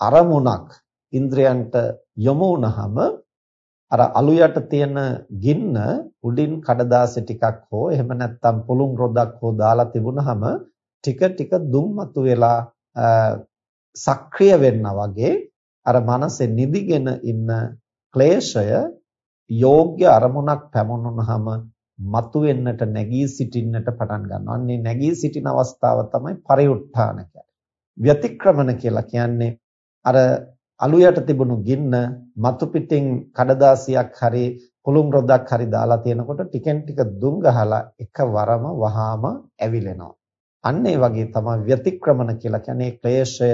අරමුණක් ඉන්ද්‍රයන්ට යොමු වුනහම අර අලු යට තියෙන ගින්න උඩින් කඩදාසි ටිකක් හෝ එහෙම නැත්නම් පුළුන් රොදක් හෝ දාලා තිබුණහම ටික ටික දුම් මතුවෙලා සක්‍රිය වෙන්නා වගේ අර මනසේ නිදිගෙන ඉන්න ක්ලේශය යෝග්‍ය අරමුණක් පැමුණුනහම මතුවෙන්නට නැගී සිටින්නට පටන් ගන්නවා. අන්නේ නැගී සිටින අවස්ථාව තමයි පරිඋත්ථාන කියන්නේ. ව්‍යතික්‍රමන කියලා කියන්නේ අර අලු යට තිබුණු ගින්න මතු පිටින් කඩදාසියක් හරි පුළුම් රොදක් හරි දාලා තියෙනකොට ටිකෙන් ටික දුම් ගහලා එකවරම වහාම ඇවිලෙනවා. අන්න ඒ වගේ තමයි ව්‍යතික්‍රමන කියලා කියන්නේ ක්ලේශය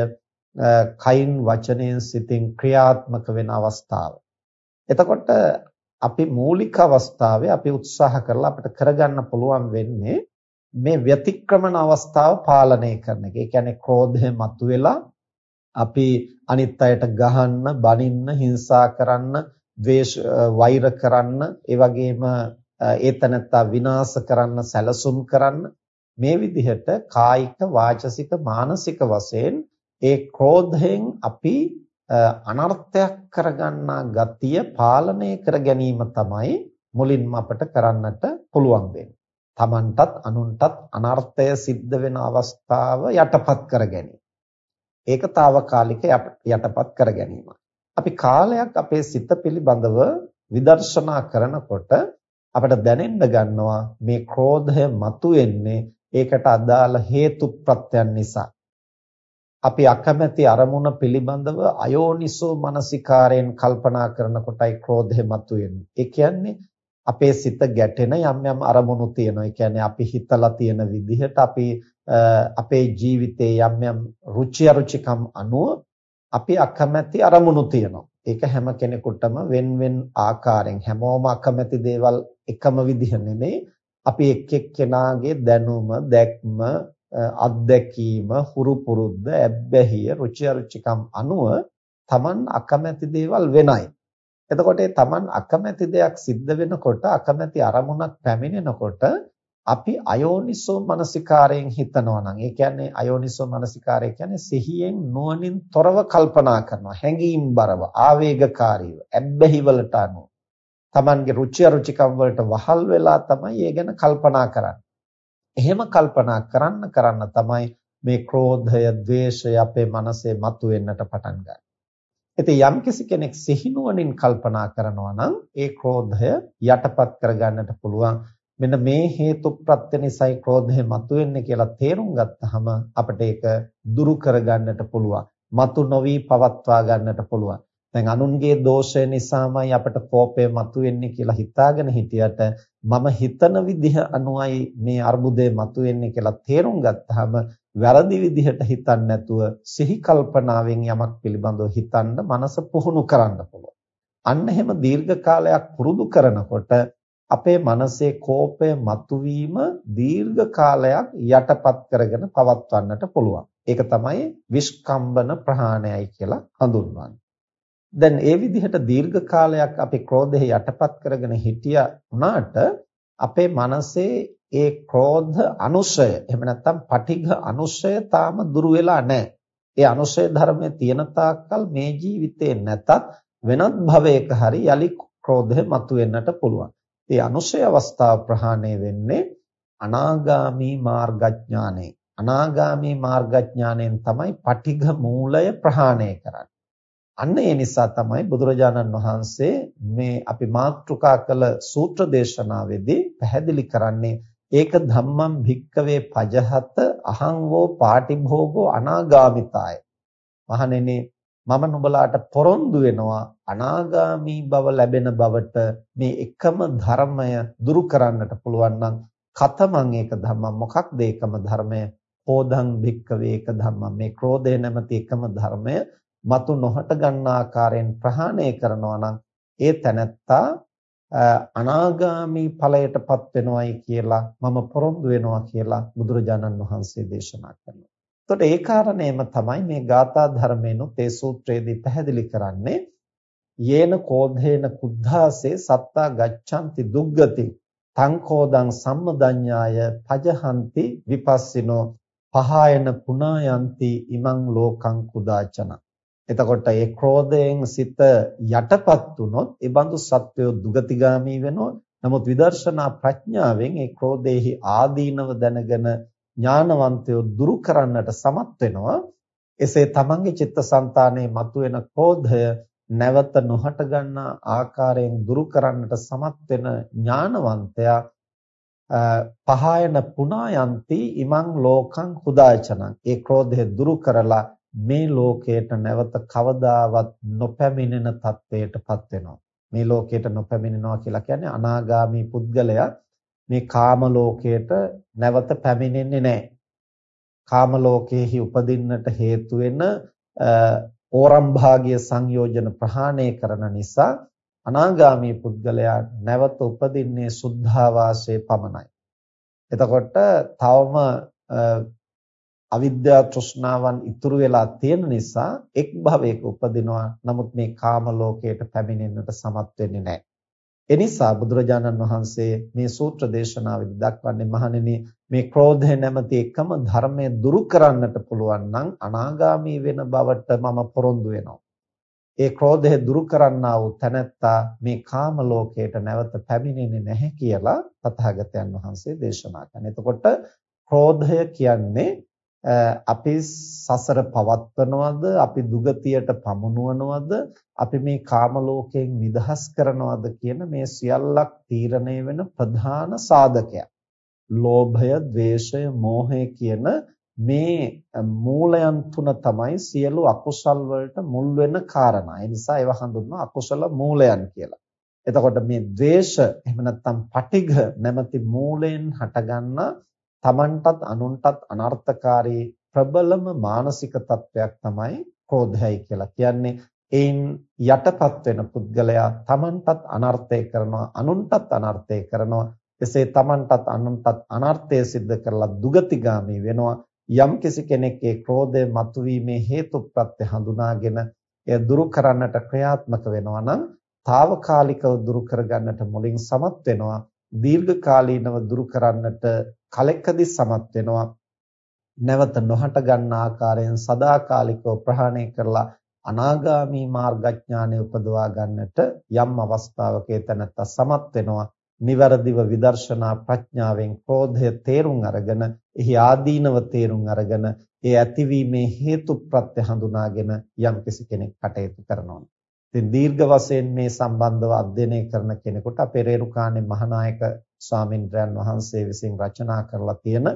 කයින් වචනයෙන් සිතින් ක්‍රියාත්මක වෙන අවස්ථාව. එතකොට අපි මූලික අවස්ථාවේ අපි උත්සාහ කරලා අපිට කරගන්න පුළුවන් වෙන්නේ මේ ව්‍යතික්‍රමන අවස්ථාව පාලනය කරන එක. ඒ කියන්නේ ක්‍රෝධය මතුවෙලා අපි අනිත් අයට ගහන්න, බනින්න, හිංසා කරන්න, ද්වේෂ වෛර කරන්න, ඒ වගේම ඒතනත්තා විනාශ කරන්න, සැලසුම් කරන්න මේ විදිහට කායික, වාචසික, මානසික වශයෙන් ඒ ක්‍රෝධයෙන් අපි අනර්ථයක් කරගන්නා ගතිය පාලනය කර ගැනීම තමයි මුලින්ම අපට කරන්නට පුළුවන් වෙන්නේ. Tamanටත් අනුන්ටත් අනර්ථය සිද්ධ වෙන අවස්ථාව යටපත් කර ගැනීම. ඒක తాවකාලික යටපත් කර ගැනීම. අපි කාලයක් අපේ සිත පිළිබඳව විදර්ශනා කරනකොට අපිට දැනෙන්න ගන්නවා මේ ක්‍රෝධය මතුවෙන්නේ ඒකට අදාළ හේතු ප්‍රත්‍යයන් නිසා. අපි අකමැති අරමුණ පිළිබඳව අයෝනිසෝ මනසිකාරයෙන් කල්පනා කරනකොටයි ක්‍රෝධය මතුවෙන්නේ. ඒ කියන්නේ අපේ සිත ගැටෙන යම් යම් අරමුණු තියෙනවා. ඒ කියන්නේ අපි හිතලා තියෙන විදිහට අපි අපේ ජීවිතයේ යම් යම් රුචි අරුචිකම් අනුව අපි අකමැති අරමුණු තියෙනවා. ඒක හැම කෙනෙකුටම වෙන වෙන ආකාරයෙන් හැමෝම අකමැති දේවල් එකම විදිහ නෙමෙයි. අපි එක් එක්කෙනාගේ දැනුම, දැක්ම, අත්දැකීම හුරු පුරුද්ද ඇබ්බැහිය රුචි අරුචිකම් අනුව Taman අකමැති දේවල් වෙනයි. එතකොට Taman අකමැති දෙයක් සිද්ධ වෙනකොට අකමැති අරමුණක් පැමිණෙනකොට අපි අයෝනිසෝ මනසිකාරයෙන් හිතනවා නම් ඒ කියන්නේ අයෝනිසෝ මනසිකාරය කියන්නේ සිහියෙන් නුවණින් තොරව කල්පනා කරනවා හැඟීම් බරව ආවේගකාරීව ඇබ්බැහි වලට අනුව Tamange රුචි අරුචිකම් වලට වහල් වෙලා තමයි ඒ ගැන කල්පනා කරන්නේ. එහෙම කල්පනා කරන්න කරන්න තමයි මේ ක්‍රෝධය, ద్వේෂය අපේ මනසේ මතුවෙන්නට පටන් ගන්නේ. ඉතින් යම්කිසි කෙනෙක් සිහිනුවණින් කල්පනා කරනවා නම් ඒ ක්‍රෝධය යටපත් කරගන්නට පුළුවන්. මෙන්න මේ හේතු ප්‍රත්‍ය නිසායි ක්‍රෝධය මතුවෙන්නේ කියලා තේරුම් ගත්තහම අපිට ඒක දුරු කරගන්නට පුළුවන්. මතු නොවි පවත්වා ගන්නට පුළුවන්. දැන් අනුන්ගේ දෝෂය නිසාමයි අපට කෝපය මතුවෙන්නේ කියලා හිතාගෙන හිටියට මම හිතන විදිහ අනුවයි මේ අර්බුදය මතුවෙන්නේ කියලා තේරුම් ගත්තාම වැරදි විදිහට හිතන්නේ නැතුව සිහි කල්පනාවෙන් යමක් පිළිබඳව හිතන්න මනස පුහුණු කරන්න පුළුවන්. අන්න එහෙම දීර්ඝ කාලයක් පුරුදු කරනකොට අපේ මනසේ කෝපය මතුවීම දීර්ඝ කාලයක් යටපත් කරගෙන පවත්වන්නට පුළුවන්. ඒක තමයි විස්කම්බන ප්‍රහාණයයි කියලා හඳුන්වන්නේ. දැන් ඒ විදිහට දීර්ඝ කාලයක් අපි ක්‍රෝධය යටපත් කරගෙන හිටියා වුණාට අපේ මනසේ ඒ ක්‍රෝධ අනුශය එහෙම නැත්නම් පටිඝ අනුශය තාම දුරු වෙලා නැහැ. ඒ අනුශය ධර්මයේ තියෙන තාක්කල් මේ ජීවිතේ නැතත් වෙනත් භවයක හරි යලි ක්‍රෝධය මතුවෙන්නට පුළුවන්. ඒ අනුශය අවස්ථාව ප්‍රහාණය වෙන්නේ අනාගාමි මාර්ගඥානෙ. අනාගාමි මාර්ගඥාණයෙන් තමයි පටිඝ මූලය ප්‍රහාණය කරන්නේ. අන්න ඒ නිසා තමයි බුදුරජාණන් වහන්සේ මේ අපි මාතෘකා කළ සූත්‍ර දේශනාවේදී පැහැදිලි කරන්නේ ඒක ධම්මං භික්කවේ පජහත අහං වෝ පාටිභෝගෝ අනාගාමිතාය. මහණෙනි මම නුඹලාට පොරොන්දු වෙනවා අනාගාමී බව ලැබෙන බවට මේ එකම ධර්මය දුරු කරන්නට පුළුවන් නම් කතමං ඒක ධම්මං මොකක්ද ඒකම ධර්මය? හෝදං භික්කවේ ඒක ධම්මං. මේ ක්‍රෝධය නැමැති එකම ධර්මය මතු නොහට ගන්න ආකාරයෙන් ප්‍රහාණය කරනවා නම් ඒ තැනැත්තා අනාගාමී ඵලයටපත් වෙනවයි කියලා මම පොරොන්දු වෙනවා කියලා බුදුරජාණන් වහන්සේ දේශනා කරනවා. එතකොට ඒ කාරණේම තමයි මේ ගාථා ධර්මේනොත් ඒ සූත්‍රයේදී පැහැදිලි කරන්නේ යේන කෝධේන කුද්ධාසේ සත්තා ගච්ඡanti දුග්ගති තං කෝදං සම්මදඤ්ඤාය පජහන්ති විපස්සිනෝ පහායන පුනායන්ති ඉමං ලෝකං කුදාචන එතකොට ඒ ක්‍රෝධයෙන් සිත යටපත් වුනොත් ඒ බඳු සත්වය දුගතිගාමී වෙනවා. නමුත් විදර්ශනා ප්‍රඥාවෙන් ඒ ක්‍රෝධේහි ආදීනව දැනගෙන ඥානවන්තයෝ දුරු කරන්නට සමත් වෙනවා. එසේ තමන්ගේ චිත්තසංතානයේ මතුවෙන ක්‍රෝධය නැවත නොහට ගන්නා ආකාරයෙන් දුරු කරන්නට සමත් වෙන ඥානවන්තයා පහයන පුනායන්ති ඉමං ලෝකං හුදාචනං ඒ ක්‍රෝධය දුරු කරලා මේ ලෝකයට නැවත කවදාවත් නොපැමිණෙන තත්වයටපත් වෙනවා. මේ ලෝකයට නොපැමිණෙනවා කියලා කියන්නේ අනාගාමී පුද්ගලයා මේ කාම ලෝකයට නැවත පැමිණෙන්නේ නැහැ. කාම ලෝකයේහි උපදින්නට හේතු වෙන ඕරම් භාගීය සංයෝජන ප්‍රහාණය කරන නිසා අනාගාමී පුද්ගලයා නැවත උපදින්නේ සුද්ධාවාසයේ පමණයි. එතකොට තවම අවිද්‍යා තෘෂ්ණාවන් ඉතුරු වෙලා තියෙන නිසා එක් භවයක උපදිනවා නමුත් මේ කාම ලෝකයට පැමිණෙන්නට සමත් වෙන්නේ නැහැ. ඒ නිසා බුදුරජාණන් වහන්සේ මේ සූත්‍ර දේශනාවෙදි දක්වන්නේ මහණෙනි මේ ක්‍රෝධය නැමැති එකම ධර්මය දුරු කරන්නට පුළුවන් නම් අනාගාමී වෙන බවට මම පොරොන්දු වෙනවා. ඒ ක්‍රෝධය දුරු කරන්නා වූ තැනැත්තා මේ කාම ලෝකයට නැවත පැමිණෙන්නේ නැහැ කියලා තථාගතයන් වහන්සේ දේශනා කරනවා. එතකොට ක්‍රෝධය කියන්නේ අපි සසර පවත්වනවද අපි දුගතියට පමුණුවනවද අපි මේ කාම ලෝකයෙන් නිදහස් කරනවද කියන මේ සියල්ලක් තීරණය වෙන ප්‍රධාන සාධකයක්. ලෝභය, ద్వේෂය, මෝහය කියන මේ මූලයන් තුන තමයි සියලු අකුසල් වලට මුල් වෙන කාරණා. ඒ නිසා ඒවා හඳුන්වනවා අකුසල මූලයන් කියලා. එතකොට මේ ද්වේෂ එහෙම නැත්නම් පටිඝ නැමැති මූලයෙන් හටගන්නා තමන්ටත් අනුන්ටත් අනර්ථකාරී ප්‍රබලම මානසික තත්වයක් තමයි ක්‍රෝධයයි කියලා කියන්නේ. එයින් යටපත් වෙන පුද්ගලයා තමන්ටත් අනර්ථය කරනවා අනුන්ටත් අනර්ථය කරනවා. එසේ තමන්ටත් අනුන්ටත් අනර්ථය සිද්ධ කරලා දුගතිගාමී වෙනවා. යම් කෙනෙක් ඒ ක්‍රෝධය මතුවීමේ හේතු ප්‍රත්‍ය හඳුනාගෙන එය දුරු කරන්නට ක්‍රියාත්මක වෙනවා නම් తాවකාලිකව දුරු කරගන්නට මුලින් සමත් වෙනවා දීර්ඝකාලීනව දුරු කරන්නට කලෙකදී සමත් වෙනවා නැවත නොහට ගන්න ආකාරයෙන් සදාකාලිකව ප්‍රහාණය කරලා අනාගාමී මාර්ගඥානය උපදවා ගන්නට යම් අවස්ථාවක එතනත්ත සමත් වෙනවා නිවැරදිව විදර්ශනා ප්‍රඥාවෙන් ක්‍රෝධය තේරුම් අරගෙන එහි ආදීනව තේරුම් අරගෙන ඒ ඇතිවීමේ හේතු ප්‍රත්‍ය හඳුනාගෙන යම් කෙනෙක් කටයුතු කරනවා. ඉතින් දීර්ඝ වශයෙන් මේ සම්බන්ධව අධ්‍යයනය කරන කෙනෙකුට අපේ රේරුකාණේ මහානායක ස්වාමින්ද්‍රයන් වහන්සේ විසින් රචනා කරලා තියෙන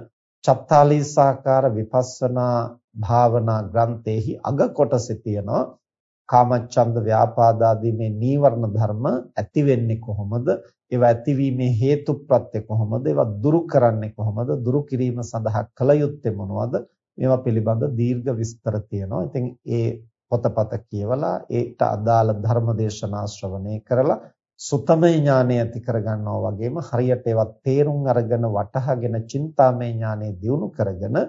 චත්තාලීසාකාර විපස්සනා භාවනා ග්‍රන්ථයේහි අග කොටසේ තියෙනවා. කාමච්ඡන්ද ව්‍යාපාද ආදී මේ නීවරණ ධර්ම ඇති වෙන්නේ කොහොමද? ඒවා ඇතිවීමේ හේතු ප්‍රත්‍ය කොහොමද? ඒවා දුරු කරන්නේ කොහොමද? දුරු කිරීම සඳහා කල යුත්තේ මොනවද? මේවා පිළිබඳ දීර්ඝ විස්තර තියෙනවා. ඉතින් ඒ පොතපත කියවලා ඒට අදාළ ධර්මදේශනා ශ්‍රවණය කරලා සුතමේ ඥානය ඇති කරගන්නවා වගේම හරියට ඒවා තේරුම් අරගෙන වටහාගෙන චින්තාමේ ඥානය දියුණු කරගෙන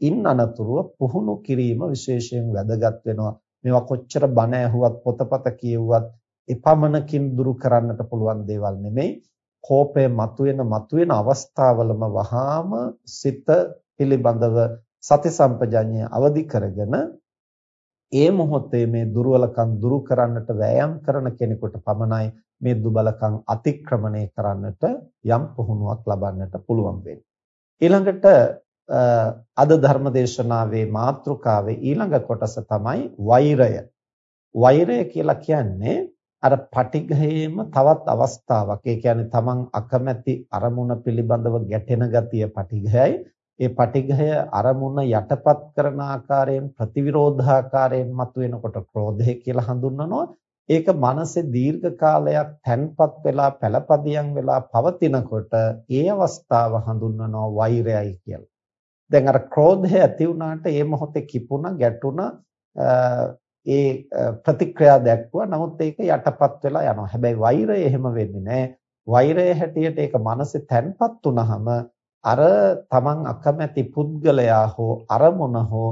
ඉන් අනතුරුව පුහුණු කිරීම විශේෂයෙන් වැදගත් වෙනවා. මේවා කොච්චර බණ ඇහුවත් පොතපත කියුවත් එපමණකින් දුරු කරන්නට පුළුවන් දේවල් නෙමෙයි. කෝපය මතුවෙන මතුවෙන අවස්ථාවලම වහාම සිත පිළිබඳව සති සම්පජඤ්ඤය අවදි කරගෙන ඒ මොහොතේ මේ දුර්වලකම් දුරු කරන්නට වෑයම් කරන කෙනෙකුට පමණයි මේ දුබලකම් අතික්‍රමණය කරන්නට යම් පුහුණුවක් ලබන්නට පුළුවන් වෙන්නේ. ඊළඟට අද ධර්මදේශනාවේ මාතෘකාවේ ඊළඟ කොටස තමයි වෛරය. වෛරය කියලා කියන්නේ අර පටිඝයේම තවත් අවස්ථාවක්. ඒ කියන්නේ තමන් අකමැති අරමුණ පිළිබඳව ගැටෙන ගතිය පටිඝයයි. ඒ පටිඝය අරමුණ යටපත් කරන ආකාරයෙන් ප්‍රතිවිරෝධාකාරයෙන් මතුවෙනකොට ක්‍රෝධය කියලා හඳුන්වනවා. ඒක මනසේ දීර්ඝ කාලයක් තැන්පත් වෙලා පළපදියම් වෙලා පවතිනකොට ඒ අවස්ථාව හඳුන්වනවා වෛරයයි කියලා. දැන් අර ක්‍රෝධය ඇති වුණාට ඒ මොහොතේ කිපුණා ගැටුණා ඒ ප්‍රතික්‍රියා දැක්වුවා. නමුත් ඒක යටපත් වෙලා යනවා. හැබැයි වෛරය එහෙම වෙන්නේ නැහැ. වෛරය හැටියට ඒක මනසේ තැන්පත් වුනහම අර තමන් අකමැති පුද්ගලයා හෝ අරමුණ හෝ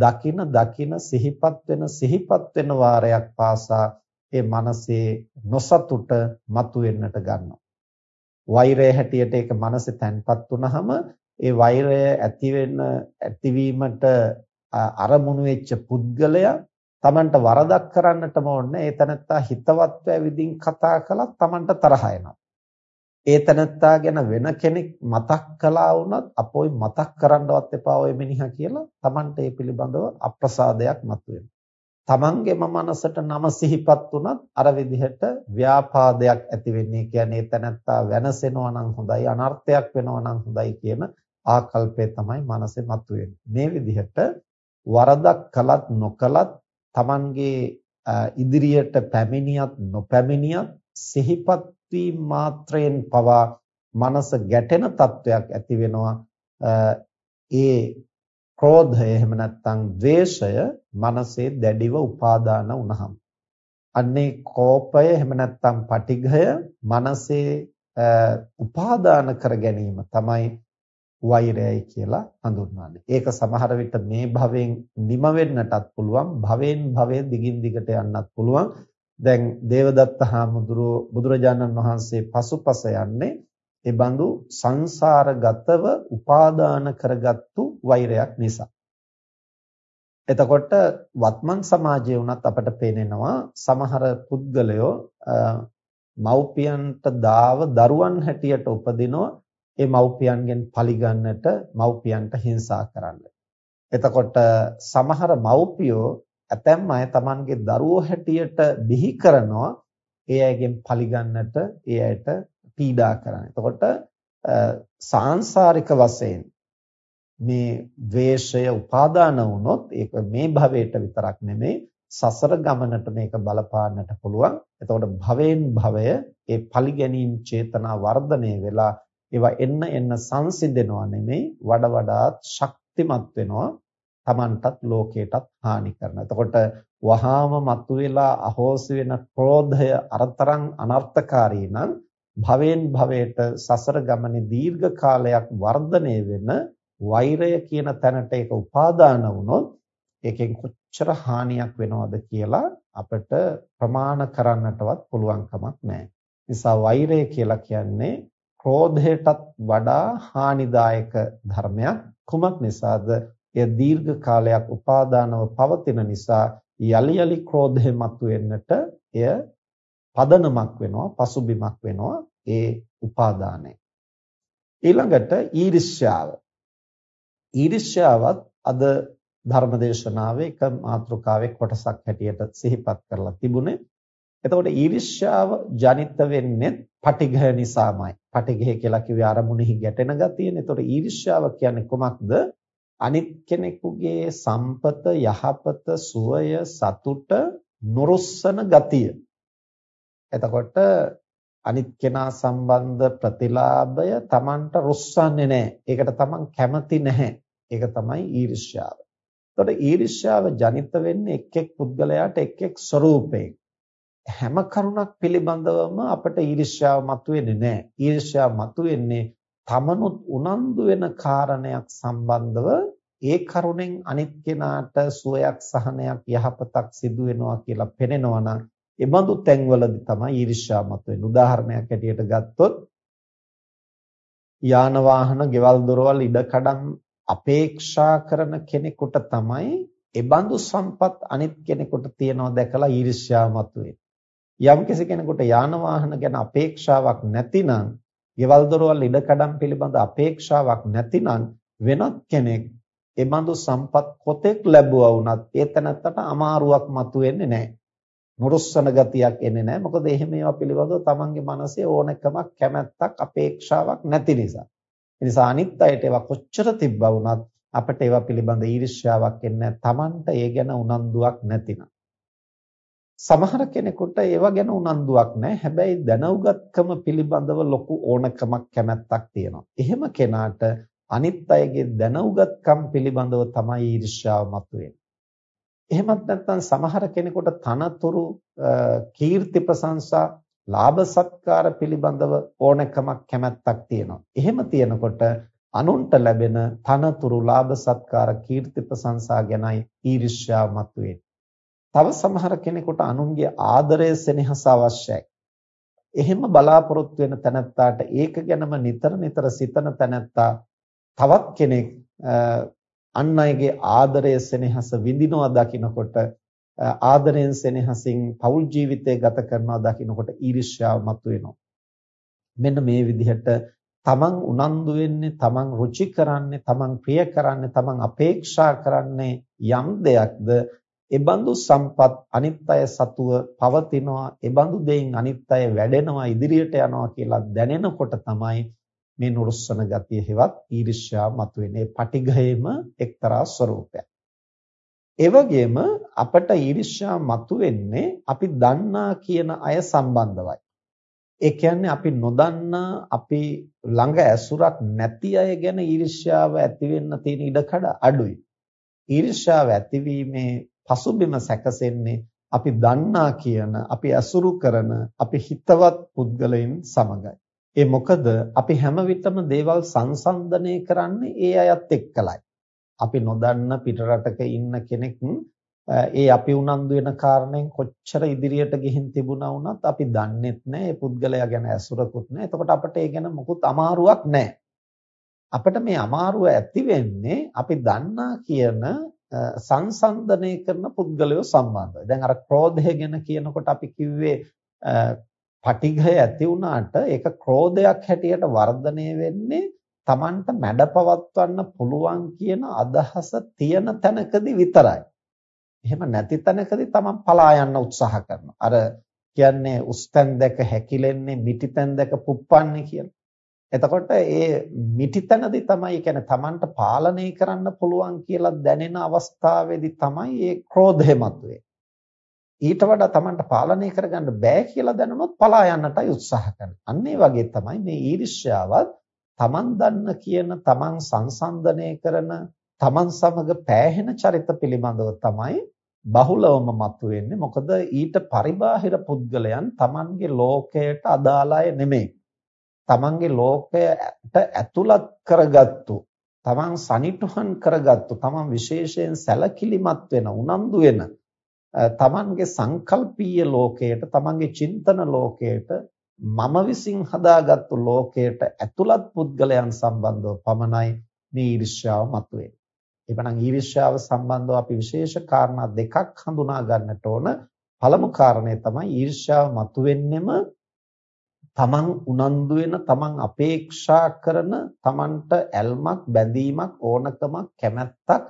දකින දකින සිහිපත් වෙන සිහිපත් වෙන වාරයක් පාසා ඒ මනසේ නොසතුට මතුවෙන්නට ගන්නවා. වෛරය හැටියට ඒක මනසේ තැන්පත් වුනහම ඒ වෛරය ඇති වෙන ඇතිවීමට අරමුණු වෙච්ච පුද්ගලයා Tamanට වරදක් කරන්නටම ඕනේ ඒ තනත්තා හිතවත් විදිහින් කතා කළත් Tamanට තරහ එනවා. ඒ තනත්තා ගැන වෙන කෙනෙක් මතක් කළා වුණත් අපෝයි මතක් කරන්නවත් එපා ඔය මිනිහා කියලා Tamante ඒ පිළිබඳව අප්‍රසාදයක් මතුවෙනවා. Tamangeම මනසට නම සිහිපත් වුණත් අර විදිහට ව්‍යාපාදයක් ඇති වෙන්නේ කියන්නේ තනත්තා වෙනසෙනවා නම් හොඳයි අනර්ථයක් වෙනවා නම් හොඳයි කියන ආකල්පය තමයි මනසේ මතුවෙන්නේ. මේ විදිහට වරදක් කළත් නොකළත් Tamanගේ ඉදිරියට පැමිණියත් නොපැමිණියත් සිහිපත් වීම මාත්‍රයෙන් පවා මනස ගැටෙන තත්වයක් ඇති වෙනවා ඒ ක්‍රෝධය එහෙම නැත්නම් ද්වේෂය මනසේ දැඩිව උපාදාන වුණහම අන්නේ කෝපය එහෙම නැත්නම් පටිඝය මනසේ උපාදාන කර ගැනීම තමයි වෛරයයි කියලා හඳුන්වන්නේ. ඒක සමහර විට මේ භවෙන් නිම වෙන්නටත් පුළුවන්, භවෙන් භවය දිගින් දිගට යන්නත් පුළුවන්. දැන් දේවදත්ත හාමුදුරුව බුදුරජාණන් වහන්සේ පසුපස යන්නේ ඒ බඳු සංසාරගතව උපාදාන කරගත්තු වෛරයක් නිසා. එතකොට වත්මන් සමාජයේ වුණත් අපට පේනෙනවා සමහර පුද්ගලයෝ මව්පියන්ට දාව දරුවන් හැටියට උපදිනවා ඒ මව්පියන්ගෙන් පරිගන්නට මව්පියන්ට හිංසා කරන්න. එතකොට සමහර මව්පියෝ ඇතැම් අය Tamanගේ දරුවෝ හැටියට බිහි කරනවා ඒ අයගෙන් පරිගන්නට ඒ අයට පීඩා කරන. එතකොට සාංශාරික වශයෙන් මේ ද්වේෂය උපාදාන වුණොත් ඒක මේ භවයට විතරක් නෙමෙයි සසර ගමනට මේක බලපාන්නට පුළුවන්. එතකොට භවෙන් භවය ඒ පරිගැනීම් චේතනා වර්ධනය වෙලා ඒවා එන්න එන්න සංසිඳෙනවා නෙමෙයි වඩා වඩාත් ශක්තිමත් වෙනවා Tamanටත් ලෝකයටත් හානි කරනවා. එතකොට වහාම මතුවෙලා අහෝසි වෙන ක්‍රෝධය අරතරන් අනර්ථකාරී නම් භවෙන් භවයට සසර ගමනේ දීර්ඝ කාලයක් වර්ධනය වෙන වෛරය කියන තැනට ඒක උපාදාන වුණොත් ඒකෙන් කොච්චර හානියක් වෙනවද කියලා අපිට ප්‍රමාණ කරන්නටවත් පුළුවන් කමක් නැහැ. නිසා වෛරය කියලා කියන්නේ ක්‍රෝධයටත් වඩා හානිදායක ධර්මයක්. කුමක් නිසාද? එය දීර්ඝ කාලයක් උපාදානව පවතින නිසා යලි යලි ක්‍රෝධය මතුවෙන්නට එය පදනමක් වෙනවා පසුබිමක් වෙනවා. ඒ උපාදානය ඊළඟට ඊර්ෂ්‍යාව ඊර්ෂ්‍යාවත් අද ධර්මදේශනාවේ එක මාතෘකාවේ කොටසක් හැටියට සිහිපත් කරලා තිබුණේ එතකොට ඊර්ෂ්‍යාව ජනිත වෙන්නේ පටිඝය නිසාමයි. පටිඝය කියලා කිව්වේ අරමුණෙහි ගැටෙන ගතියනේ. එතකොට ඊර්ෂ්‍යාව කියන්නේ කොමක්ද? අනිත් කෙනෙකුගේ සම්පත, යහපත, සුවය, සතුට නොරුස්සන ගතිය. එතකොට අනිත් කෙනා සම්බන්ධ ප්‍රතිලාභය Tamanට රුස්සන්නේ නැහැ. ඒකට Taman කැමති නැහැ. ඒක තමයි ඊර්ෂ්‍යාව. එතකොට ඊර්ෂ්‍යාව ජනිත වෙන්නේ එක් එක් පුද්ගලයාට එක් එක් ස්වરૂපයක. හැම කරුණක් පිළිබඳවම අපට ඊර්ෂ්‍යාව මතුවෙන්නේ නැහැ. ඊර්ෂ්‍යාව මතුවෙන්නේ තමනුත් උනන්දු වෙන කාරණයක් සම්බන්ධව ඒ කරුණෙන් අනිත් කෙනාට සුවයක් සහනයක් යහපතක් සිදු වෙනවා කියලා පෙනෙනවා නම් ඒ බඳු තැන්වලදී තමයි ඊර්ෂ්‍යාව මතුවෙන්නේ. උදාහරණයක් ඇටියට ගත්තොත් යාන වාහන, ගෙවල් දොරවල්, ඉඩකඩම් අපේක්ෂා කරන කෙනෙකුට තමයි ඒ බඳු සම්පත් අනිත් කෙනෙකුට තියනවා දැකලා ඊර්ෂ්‍යාව මතුවේ. යම් කෙනෙකුට යාන වාහන ගැන අපේක්ෂාවක් නැතිනම්, ගෙවල් දොරවල් ඉඩකඩම් පිළිබඳ අපේක්ෂාවක් නැතිනම් වෙනත් කෙනෙක් එබඳු සම්පත් කොතෙක් ලැබුවා වුණත් ඒ තැනත්තට අමාරුවක් මතුවෙන්නේ නැහැ. නුරුස්සන ගතියක් එන්නේ නැහැ. මොකද එහෙම ඒවා පිළිබඳව තමන්ගේ මනසේ ඕනකමක් කැමැත්තක් අපේක්ෂාවක් නැති නිසා. ඒ නිසා අනිත් අයට ඒවා කොච්චර තිබ්බා වුණත් අපිට ඒවා පිළිබඳ ඊර්ෂ්‍යාවක් එන්නේ නැහැ. තමන්ට ඒ ගැන උනන්දුවක් නැතිනම්. සමහර කෙනෙකුට ඒවා ගැන උනන්දුවක් නැහැ. හැබැයි දැනුගත්කම පිළිබඳව ලොකු ඕනකමක් කැමැත්තක් තියෙනවා. එහෙම කෙනාට අනිත් අයගේ දැනුගත්කම් පිළිබඳව තමයි ඊර්ෂ්‍යාව මතුවෙන්නේ. එහෙමත් නැත්නම් සමහර කෙනෙකුට තනතුරු කීර්ති ප්‍රශංසා ලාභ සත්කාර පිළිබඳව ඕනකමක් කැමැත්තක් තියෙනවා. එහෙම තියෙනකොට අනුන්ට ලැබෙන තනතුරු ලාභ සත්කාර කීර්ති ප්‍රශංසා ගැනයි ඊර්ෂ්‍යාව මතුවෙන්නේ. තව සමහර කෙනෙකුට අනුන්ගේ ආදරය සෙනෙහස අවශ්‍යයි. එහෙම බලාපොරොත්තු වෙන තැනැත්තාට ඒක ගැනම නිතර නිතර සිතන තැනැත්තා තවත් කෙනෙක් අන් අයගේ ආදරය සෙනෙහස විඳිනවා දකිනකොට ආදරයෙන් සෙනෙහසින් පෞල් ජීවිතය ගත කරනවා දකිනකොට ඊර්ෂ්‍යාව මතුවෙනවා. මෙන්න මේ විදිහට තමන් උනන්දු වෙන්නේ තමන් රුචි කරන්නේ තමන් ප්‍රිය කරන්නේ තමන් අපේක්ෂා කරන්නේ යම් දෙයක්ද එබඳු සම්පත් අනිත් අය සතුව පවතිනවා එබඳු දෙයින් අනිත් අය වැඩෙනවා ඉදිරියට යනවා කියලා දැනෙනකොට තමයි මේ නුරුස්සන ගතිය හෙවත් ඊර්ෂ්‍යාව මතුවෙන්නේ පටිඝයෙම එක්තරා ස්වરૂපයක් ඒ වගේම අපට ඊර්ෂ්‍යාව මතුවෙන්නේ අපි දන්නා කියන අය සම්බන්ධවයි. ඒ කියන්නේ අපි නොදන්නා අපි ළඟ ඇසුරක් නැති අය ගැන ඊර්ෂ්‍යාව ඇති වෙන්න තියෙන ඉඩකඩ අඩුයි. ඊර්ෂ්‍යාව ඇතිවීමේ පසුබිම සැකසෙන්නේ අපි දන්නා කියන අපි අසුරු කරන අපි හිතවත් පුද්ගලයන් සමගයි. ඒ මොකද අපි හැම විටම දේවල් සංසන්දනය කරන්නේ ඒ අයත් එක්කලයි. අපි නොදන්න පිටරටක ඉන්න කෙනෙක් ඒ අපි උනන්දු වෙන කාරණෙන් කොච්චර ඉදිරියට ගිහින් තිබුණා වුණත් අපි දන්නෙත් නැහැ ඒ පුද්ගලයා ගැන ඇසුරකුත් නැහැ. එතකොට අපිට ඒ ගැන මොකුත් අමාරුවක් නැහැ. අපිට මේ අමාරුව ඇති වෙන්නේ අපි දන්නා කියන සංසන්දනය කරන පුද්ගලයෝ සම්බන්ධයි. දැන් අර ක්‍රෝධය ගැන කියනකොට අපි කිව්වේ පටිඝය ඇති වුණාට ඒක ක්‍රෝධයක් හැටියට වර්ධනය වෙන්නේ Tamanට මැඩපවත්වන්න පුළුවන් කියන අදහස තියෙන තැනකදී විතරයි. එහෙම නැති තැනකදී Taman පලා යන්න උත්සාහ කරනවා. අර කියන්නේ උස්තැන් දැක හැකිලෙන්නේ මිටිතැන් දැක පුප්පන්නේ කියලා. එතකොට ඒ මිටිතනදී තමයි කියන්නේ Tamanට පාලනය කරන්න පුළුවන් කියලා දැනෙන අවස්ථාවේදී තමයි ඒ ක්‍රෝධය මතුවේ. ඊට වඩා Tamanට පාලනය කරගන්න බෑ කියලා දැනුනොත් පලා යන්නටයි උත්සාහ කරන්නේ. අන්න ඒ වගේ තමයි මේ ඊර්ෂ්‍යාවත් Taman දන්න කියන Taman සංසන්දනය කරන Taman සමග පෑහෙන චරිත පිළිබඳව තමයි බහුලවම මතුවෙන්නේ. මොකද ඊට පරිබාහිර පුද්ගලයන් Tamanගේ ලෝකයට අදාළ අය නෙමෙයි. තමන්ගේ ලෝකයට ඇතුළත් කරගත්තු තමන් සනිටුහන් කරගත්තු තමන් විශේෂයෙන් සැලකිලිමත් වෙන උනන්දු වෙන තමන්ගේ සංකල්පීය ලෝකයට තමන්ගේ චින්තන ලෝකයට මම විසින් හදාගත්තු ලෝකයට ඇතුළත් පුද්ගලයන් සම්බන්ධව පමණයි මේ ඊර්ෂ්‍යාව මතුවේ. එපමණ ඊර්ෂ්‍යාව සම්බන්ධව අපි විශේෂ කාරණා දෙකක් හඳුනා ගන්නට ඕන. පළමු කාරණය තමයි ඊර්ෂ්‍යාව මතුවෙන්නෙම තමන් උනන්දු වෙන තමන් අපේක්ෂා කරන තමන්ට ඇල්මක් බැඳීමක් ඕනකමක් කැමැත්තක්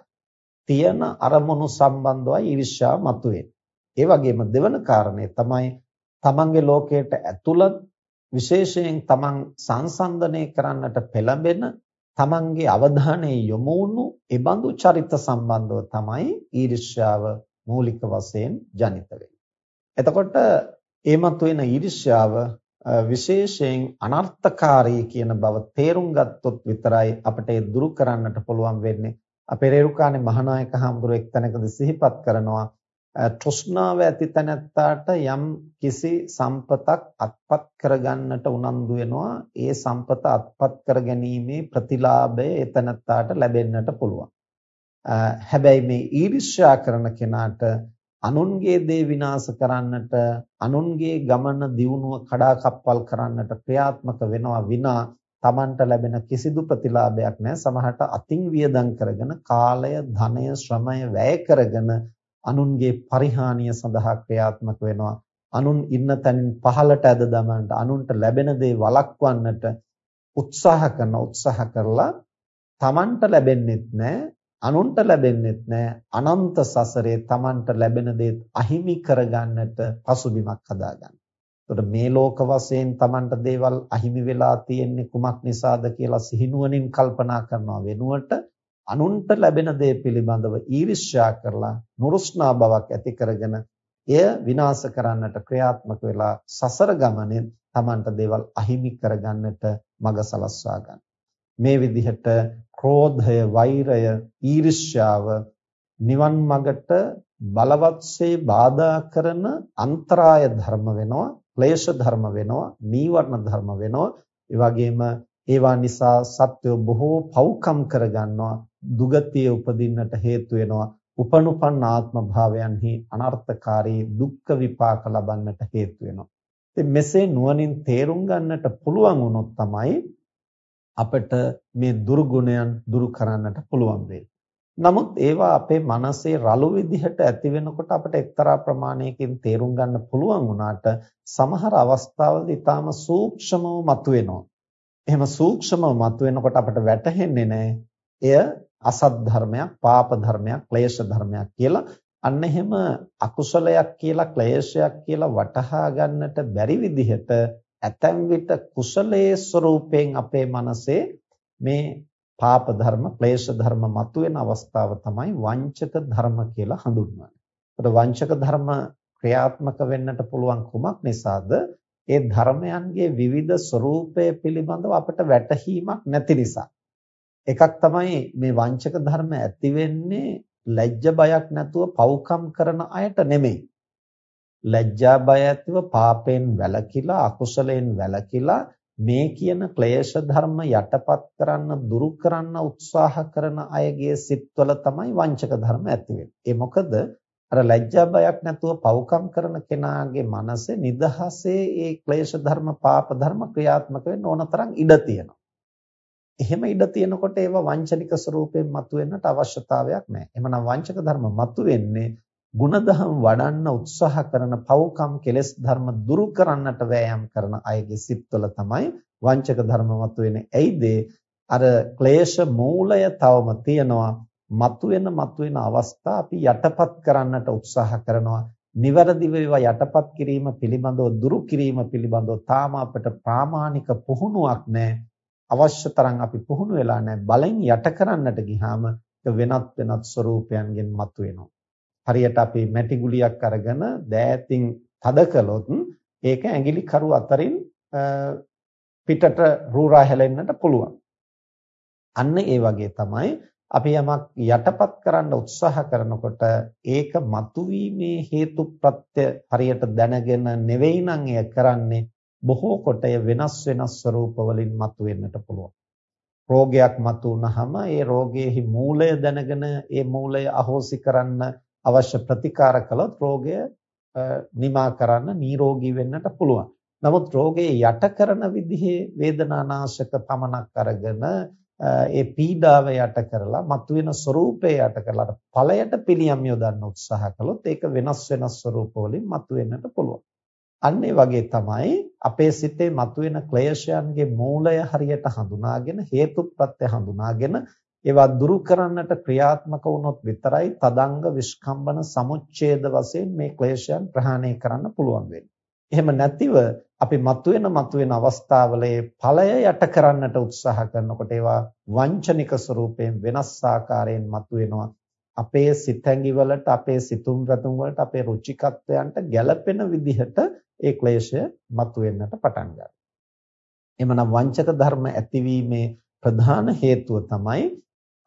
තියෙන අරමුණු සම්බන්ධවයි ඊර්ෂ්‍යාව මතුවේ. ඒ වගේම දෙවන කාරණය තමයි තමන්ගේ ලෝකයට ඇතුළත් විශේෂයෙන් තමන් සංසන්දනය කරන්නට පෙළඹෙන තමන්ගේ අවධානය යොමු වුණු ඒ බඳු චරිත සම්බන්ධව තමයි ඊර්ෂ්‍යාව මූලික වශයෙන් ජනිත වෙන්නේ. එතකොට ඒමත් වෙන ඊර්ෂ්‍යාව විශේෂයෙන් අනර්ථකාරී කියන බව තේරුම් ගත්තොත් විතරයි අපිට ඒ දුරු කරන්නට පුළුවන් වෙන්නේ. අපේ රේරුකානේ මහානායක හඳුර එක්තැනකදී සිහිපත් කරනවා තෘෂ්ණාව ඇති තැනැත්තාට යම් කිසි සම්පතක් අත්පත් කරගන්නට උනන්දු වෙනවා. ඒ සම්පත අත්පත් කර ගැනීමේ ප්‍රතිලාභය ඒ තැනැත්තාට ලැබෙන්නට පුළුවන්. හැබැයි මේ ඊර්ෂ්‍යා කරන කෙනාට අනුන්ගේ දේ විනාශ කරන්නට අනුන්ගේ ගමන දියුණුව කඩාකප්පල් කරන්නට ක්‍රියාත්මක වෙනවා විනා Tamanට ලැබෙන කිසිදු ප්‍රතිලාභයක් නැහැ සමහරට අතින් වියදම් කරගෙන කාලය ධනය ශ්‍රමය වැය කරගෙන අනුන්ගේ පරිහානිය සඳහා ක්‍රියාත්මක වෙනවා. අනුන් ඉන්න තැනින් පහළට ඇද දමන්නට, අනුන්ට ලැබෙන දේ වළක්වන්නට උත්සාහ කරන උත්සාහ කරලා Tamanට ලැබෙන්නෙත් නැහැ, අනුන්ට ලැබෙන්නෙත් නැහැ. අනන්ත සසරේ Tamanට ලැබෙන දේ අහිමි කරගන්නට පසුබිමක් හදාගන්න. එතකොට මේ ලෝක වශයෙන් Tamanට දේවල් අහිමි වෙලා තියෙන්නේ කුමක් නිසාද කියලා සිහිනුවණින් කල්පනා කරනවා වෙනුවට අනුන්ට ලැබෙන දේ පිළිබඳව ඊර්ෂ්‍යා කරලා නුරුස්නා බවක් ඇති කරගෙන එය විනාශ කරන්නට ක්‍රියාත්මක වෙලා සසර ගමනේ Tamanට දේවල් අහිමි කරගන්නට මඟ සලස්වා ගන්න. මේ විදිහට ක්‍රෝධය, වෛරය, ඊර්ෂ්‍යාව නිවන් මඟට බලවත්සේ බාධා කරන අන්තරාය ධර්ම වෙනවා, ක්ලේශ ධර්ම වෙනවා, නීවරණ ධර්ම වෙනවා. ඒ වගේම ඒවා නිසා සත්වය බොහෝ පව්කම් කරගන්නවා දුගතිය උපදින්නට හේතු වෙනවා. උපනුපන් ආත්ම භාවයන්හි අනර්ථකාරී දුක්ඛ විපාක ලබන්නට හේතු වෙනවා. ඉතින් මෙසේ නුවණින් තේරුම් ගන්නට පුළුවන් වුණොත් තමයි අපිට මේ දුර්ගුණයන් දුරු කරන්නට පුළුවන් වෙන්නේ. නමුත් ඒවා අපේ මනසේ රළු විදිහට ඇති වෙනකොට අපිට එක්තරා ප්‍රමාණයකින් තේරුම් ගන්න පුළුවන් වුණාට සමහර අවස්ථාවලදී ඊටාම සූක්ෂමව මතුවෙනවා. එහෙම සූක්ෂමව මතුවෙනකොට අපිට වැටහෙන්නේ නැහැ. එය අසත් ධර්මයක්, පාප ධර්මයක්, ක්ලේශ ධර්මයක් කියලා අන්න එහෙම අකුසලයක් කියලා ක්ලේශයක් කියලා වටහා ගන්නට බැරි විදිහට ඇතැම් විට කුසලයේ ස්වરૂපයෙන් අපේ මනසේ මේ පාප ධර්ම, ක්ලේශ ධර්ම මතුවෙන අවස්ථාව තමයි වංචක ධර්ම කියලා හඳුන්වන්නේ. ඒකට වංචක ධර්ම ක්‍රියාත්මක වෙන්නට පුළුවන් කුමක් නිසාද? ඒ ධර්මයන්ගේ විවිධ ස්වરૂපය පිළිබඳව අපට වැටහීමක් නැති නිසා. එකක් තමයි මේ වංචක ධර්ම ඇති වෙන්නේ ලැජ්ජ බයක් නැතුව පව්කම් කරන අයට නෙමෙයි. ලැජ්ජා බය ඇතිව පාපයෙන් වැළකීලා අකුසලයෙන් වැළකීලා මේ කියන ක්ලේශ ධර්ම යටපත් කරන්න දුරු කරන්න උත්සාහ කරන අයගේ සිත්වල තමයි වංචක ධර්ම ඇති වෙන්නේ. ඒ මොකද අර ලැජ්ජා බයක් නැතුව පව්කම් කරන කෙනාගේ මනසේ නිදහසේ ඒ ක්ලේශ ධර්ම පාප ධර්ම ක්‍රියාත්මක වෙන්න ඕන තරම් ඉඩ තියෙනවා. එහෙම ඉඩ තියෙනකොට ඒවා වංචනික ස්වරූපයෙන් මතුවෙන්නට අවශ්‍යතාවයක් නැහැ. එhmenan වංචක ධර්ම මතුවෙන්නේ ಗುಣධම් වඩන්න උත්සාහ කරන පව්කම් කෙලෙස් ධර්ම දුරු කරන්නට වෑයම් කරන අයගේ සිත්වල තමයි වංචක ධර්මවත් වෙන්නේ. ඇයිද? අර ක්ලේශ මූලය තවම තියෙනවා. මතුවෙන මතුවෙන අවස්ථා අපි යටපත් කරන්නට උත්සාහ කරනවා. නිවැරදිව ඒවා යටපත් කිරීම පිළිබඳව දුරු කිරීම පිළිබඳව තාම අපට ප්‍රාමාණික පුහුණුවක් නැහැ. අවශ්‍ය තරම් අපි පුහුණු වෙලා නැහැ. බලෙන් යට කරන්නට ගියාම වෙනත් වෙනත් ස්වરૂපයන්ගෙන් මතුවෙනවා. හරියට අපි මැටි ගුලියක් අරගෙන දෑතින් තද කළොත් ඒක ඇඟිලි කරු අතරින් පිටට රූරා හැලෙන්නට පුළුවන්. අන්න ඒ වගේ තමයි අපි යමක් යටපත් කරන්න උත්සාහ කරනකොට ඒක මතුවීමේ හේතු ප්‍රත්‍ය හරියට දැනගෙන නෙවෙයි නම් එය කරන්නේ බොහෝ කොට වෙනස් වෙනස් ස්වરૂපවලින් මතුවෙන්නට පුළුවන්. රෝගයක් මතුවනහම ඒ රෝගයේහි මූලය දැනගෙන ඒ මූලය අහෝසි කරන්න අවශ්‍ය ප්‍රතිකාර කළොත් රෝගය නිමා කරන්න නිරෝගී වෙන්නට පුළුවන්. නමුත් රෝගේ යට කරන විදිහේ වේදනානාශක පමණක් අරගෙන ඒ පීඩාව යට කරලා මතුවෙන ස්වરૂපය යට කරලා ඵලයට පිළියම් යොදන්න උත්සාහ කළොත් ඒක වෙනස් වෙනස් ස්වરૂපවලින් මතුවෙන්නට පුළුවන්. අන්න ඒ වගේ තමයි අපේ සිතේ මතුවෙන ක්ලේශයන්ගේ මූලය හරියට හඳුනාගෙන හේතුප්‍රත්‍ය හඳුනාගෙන ඒවා දුරු කරන්නට ක්‍රියාත්මක වුණොත් විතරයි තදංග විස්කම්බන සමුච්ඡේද වශයෙන් මේ ක්ලේශයන් ප්‍රහාණය කරන්න පුළුවන් වෙන්නේ. එහෙම නැතිව අපි මතුවෙන මතුවෙන අවස්ථාවල ඒ ඵලය යට කරන්නට උත්සාහ කරනකොට ඒවා වංචනික ස්වරූපයෙන් වෙනස් ආකාරයෙන් මතුවෙනවා අපේ සිතැඟි වලට අපේ සිතුම් රතුම් වලට අපේ රුචිකත්වයන්ට ගැළපෙන විදිහට ඒ ක්ලේශය මතුවෙන්නට පටන් ගන්නවා. එමනම් වංචක ධර්ම ඇතිවීමේ ප්‍රධාන හේතුව තමයි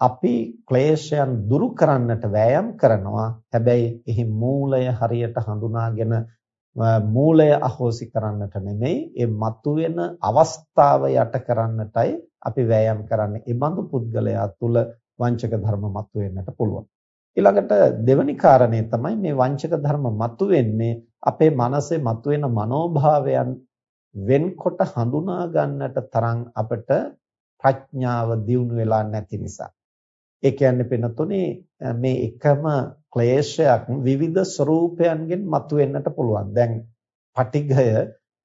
අපි ක්ලේශයන් දුරු කරන්නට වෑයම් කරනවා. හැබැයි එහි මූලය හරියට හඳුනාගෙන මූලය අහෝසි කරන්නට නෙමෙයි ඒ මතුවෙන අවස්ථාව යට කරන්නටයි අපි වෑයම් කරන්නේ. ඒ බඳු පුද්ගලයා තුල වංචක ධර්ම මතුවෙන්නට පුළුවන්. ඊළඟට දෙවැනි කාරණේ තමයි මේ වංචක ධර්ම මතුවෙන්නේ අපේ මනසේ මතුවෙන මනෝභාවයන් වෙන්කොට හඳුනා ගන්නට තරම් අපිට ප්‍රඥාව දියුණු වෙලා නැති නිසා. ඒ කියන්නේ පින්නතුනේ මේ එකම ක්ලේශයක් විවිධ ස්වરૂපයන්ගෙන් මතුවෙන්නට පුළුවන්. දැන් පටිඝය